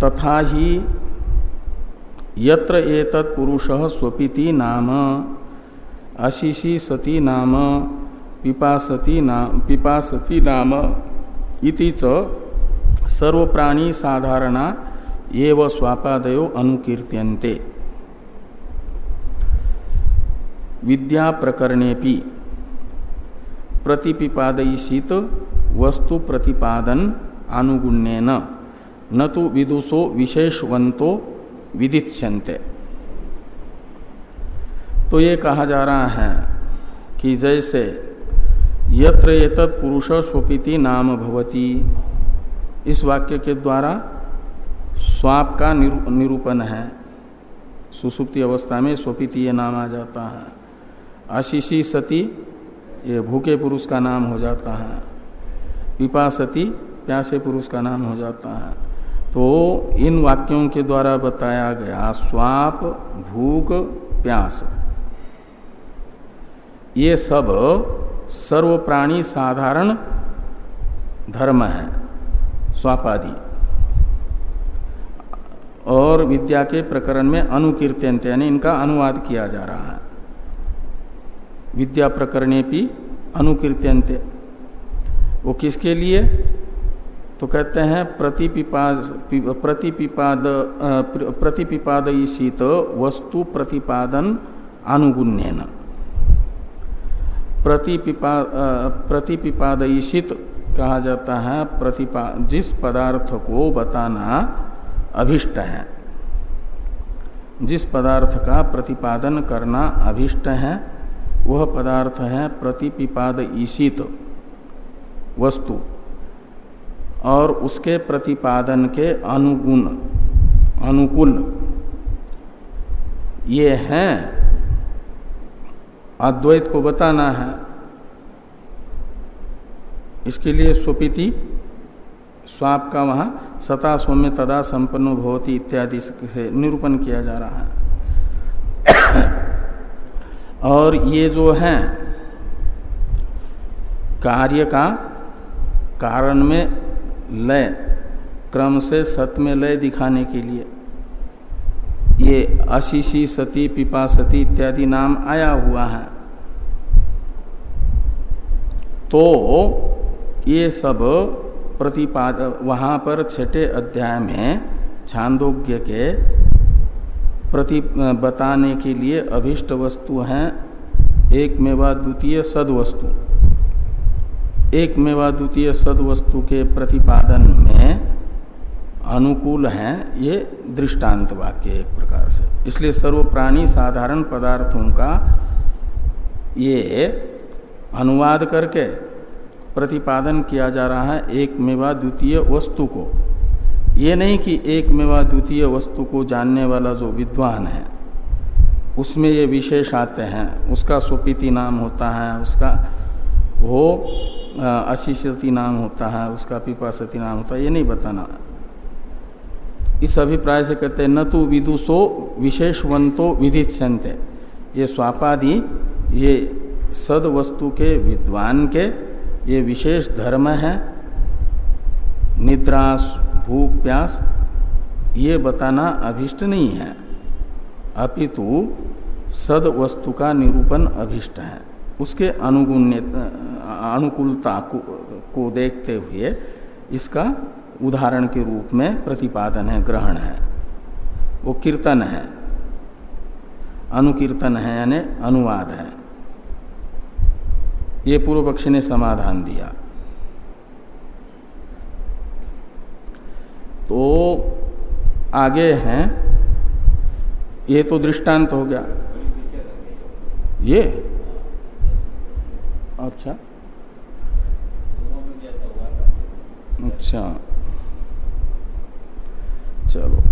तथा ही यत्र एतत् पुरुष स्वपिति नाम। अशिशी सती नाम, पिपासती नाम पिपासती नाम इति च सर्व प्राणी साधारणा एव स्वापादयो अनुकीर्त्यन्ते। विद्या प्रकरणेपि प्रतिपिपादयिषित वस्तु प्रतिपादन अनुगुण्यन, न तो विदुषो विशेषवंतो विदित्स्यन्ते तो ये कहा जा रहा है कि जैसे यत्र एतत् पुरुष स्वपिति नाम भवती। इस वाक्य के द्वारा स्वाप का निरूपण है। सुसुप्ति अवस्था में स्वपिति ये नाम आ जाता है। आशीषी सती ये भूखे पुरुष का नाम हो जाता है। पिपा सती प्यासे पुरुष का नाम हो जाता है। तो इन वाक्यों के द्वारा बताया गया स्वाप, भूख, प्यास। ये सब सर्व प्राणी साधारण धर्म है, स्वापादि। और विद्या के प्रकरण में अनुकीर्तन यानी इनका अनुवाद किया जा रहा है। विद्या प्रकरणे भी अनुकीर्त्यंत वो किसके लिए? तो कहते हैं प्रतिपिपाद प्रतिपिपाद प्रतिपिपादयिषित वस्तु प्रतिपादन अनुगुण्यन। प्रतिपिपा प्रतिपिपादयिषित कहा जाता है, प्रतिपा, जिस पदार्थ को बताना अभिष्ट है। जिस पदार्थ का प्रतिपादन करना अभिष्ट है, वह पदार्थ है प्रतिपिपाद ईशित वस्तु। और उसके प्रतिपादन के अनुगुण, अनुकूल ये हैं अद्वैत को बताना है। इसके लिए स्वपिति, स्वाप का वहाँ सता सौम्य तदा संपन्न भवती इत्यादि से निरूपण किया जा रहा है। और ये जो है, कार्य का कारण में लय, क्रम से सत में लय दिखाने के लिए। ये अशिशी सती, पिपा सती इत्यादि नाम आया हुआ है। तो ये सब प्रतिपाद, वहाँ पर छठे अध्याय में छांदोग्य के प्रति, बताने के लिए अभिष्ट वस्तु हैं। एक मेवा द्वितीय सद वस्तु एक मेवा द्वितीय सद वस्तु के प्रतिपादन में अनुकूल हैं, ये दृष्टांत वाक्य एक प्रकार से। इसलिए सर्व प्राणी साधारण पदार्थों का ये अनुवाद करके प्रतिपादन किया जा रहा है एक मेवा द्वितीय वस्तु को। ये नहीं कि एक मेवा द्वितीय वस्तु को जानने वाला जो विद्वान है, उसमें ये विशेष आते हैं, उसका सुपीति नाम होता है, उसका वो अशिष्यति नाम होता है, उसका पिपासती नाम होता है, ये नहीं बताना। इस अभिप्राय से कहते हैं न तो विदुषो विशेषवंतो विधिष्यंते ये स्वापादि ये सद वस्तु के विद्वान के ये विशेष धर्म है निद्रा भूख प्यास ये बताना अभिष्ट नहीं है। अपितु सद वस्तु का निरूपण अभिष्ट है। उसके अनुगुण्य अनुकूलता को, को देखते हुए इसका उदाहरण के रूप में प्रतिपादन है, ग्रहण है। वो कीर्तन है। अनुकीर्तन है, यानी अनुवाद है। ये पूर्व पक्षी ने समाधान दिया। तो आगे हैं। ये तो दृष्टांत हो गया। ये? अच्छा। अच्छा। चलो।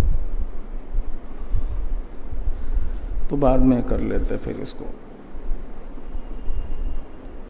तो बाद में कर लेते फिर इसको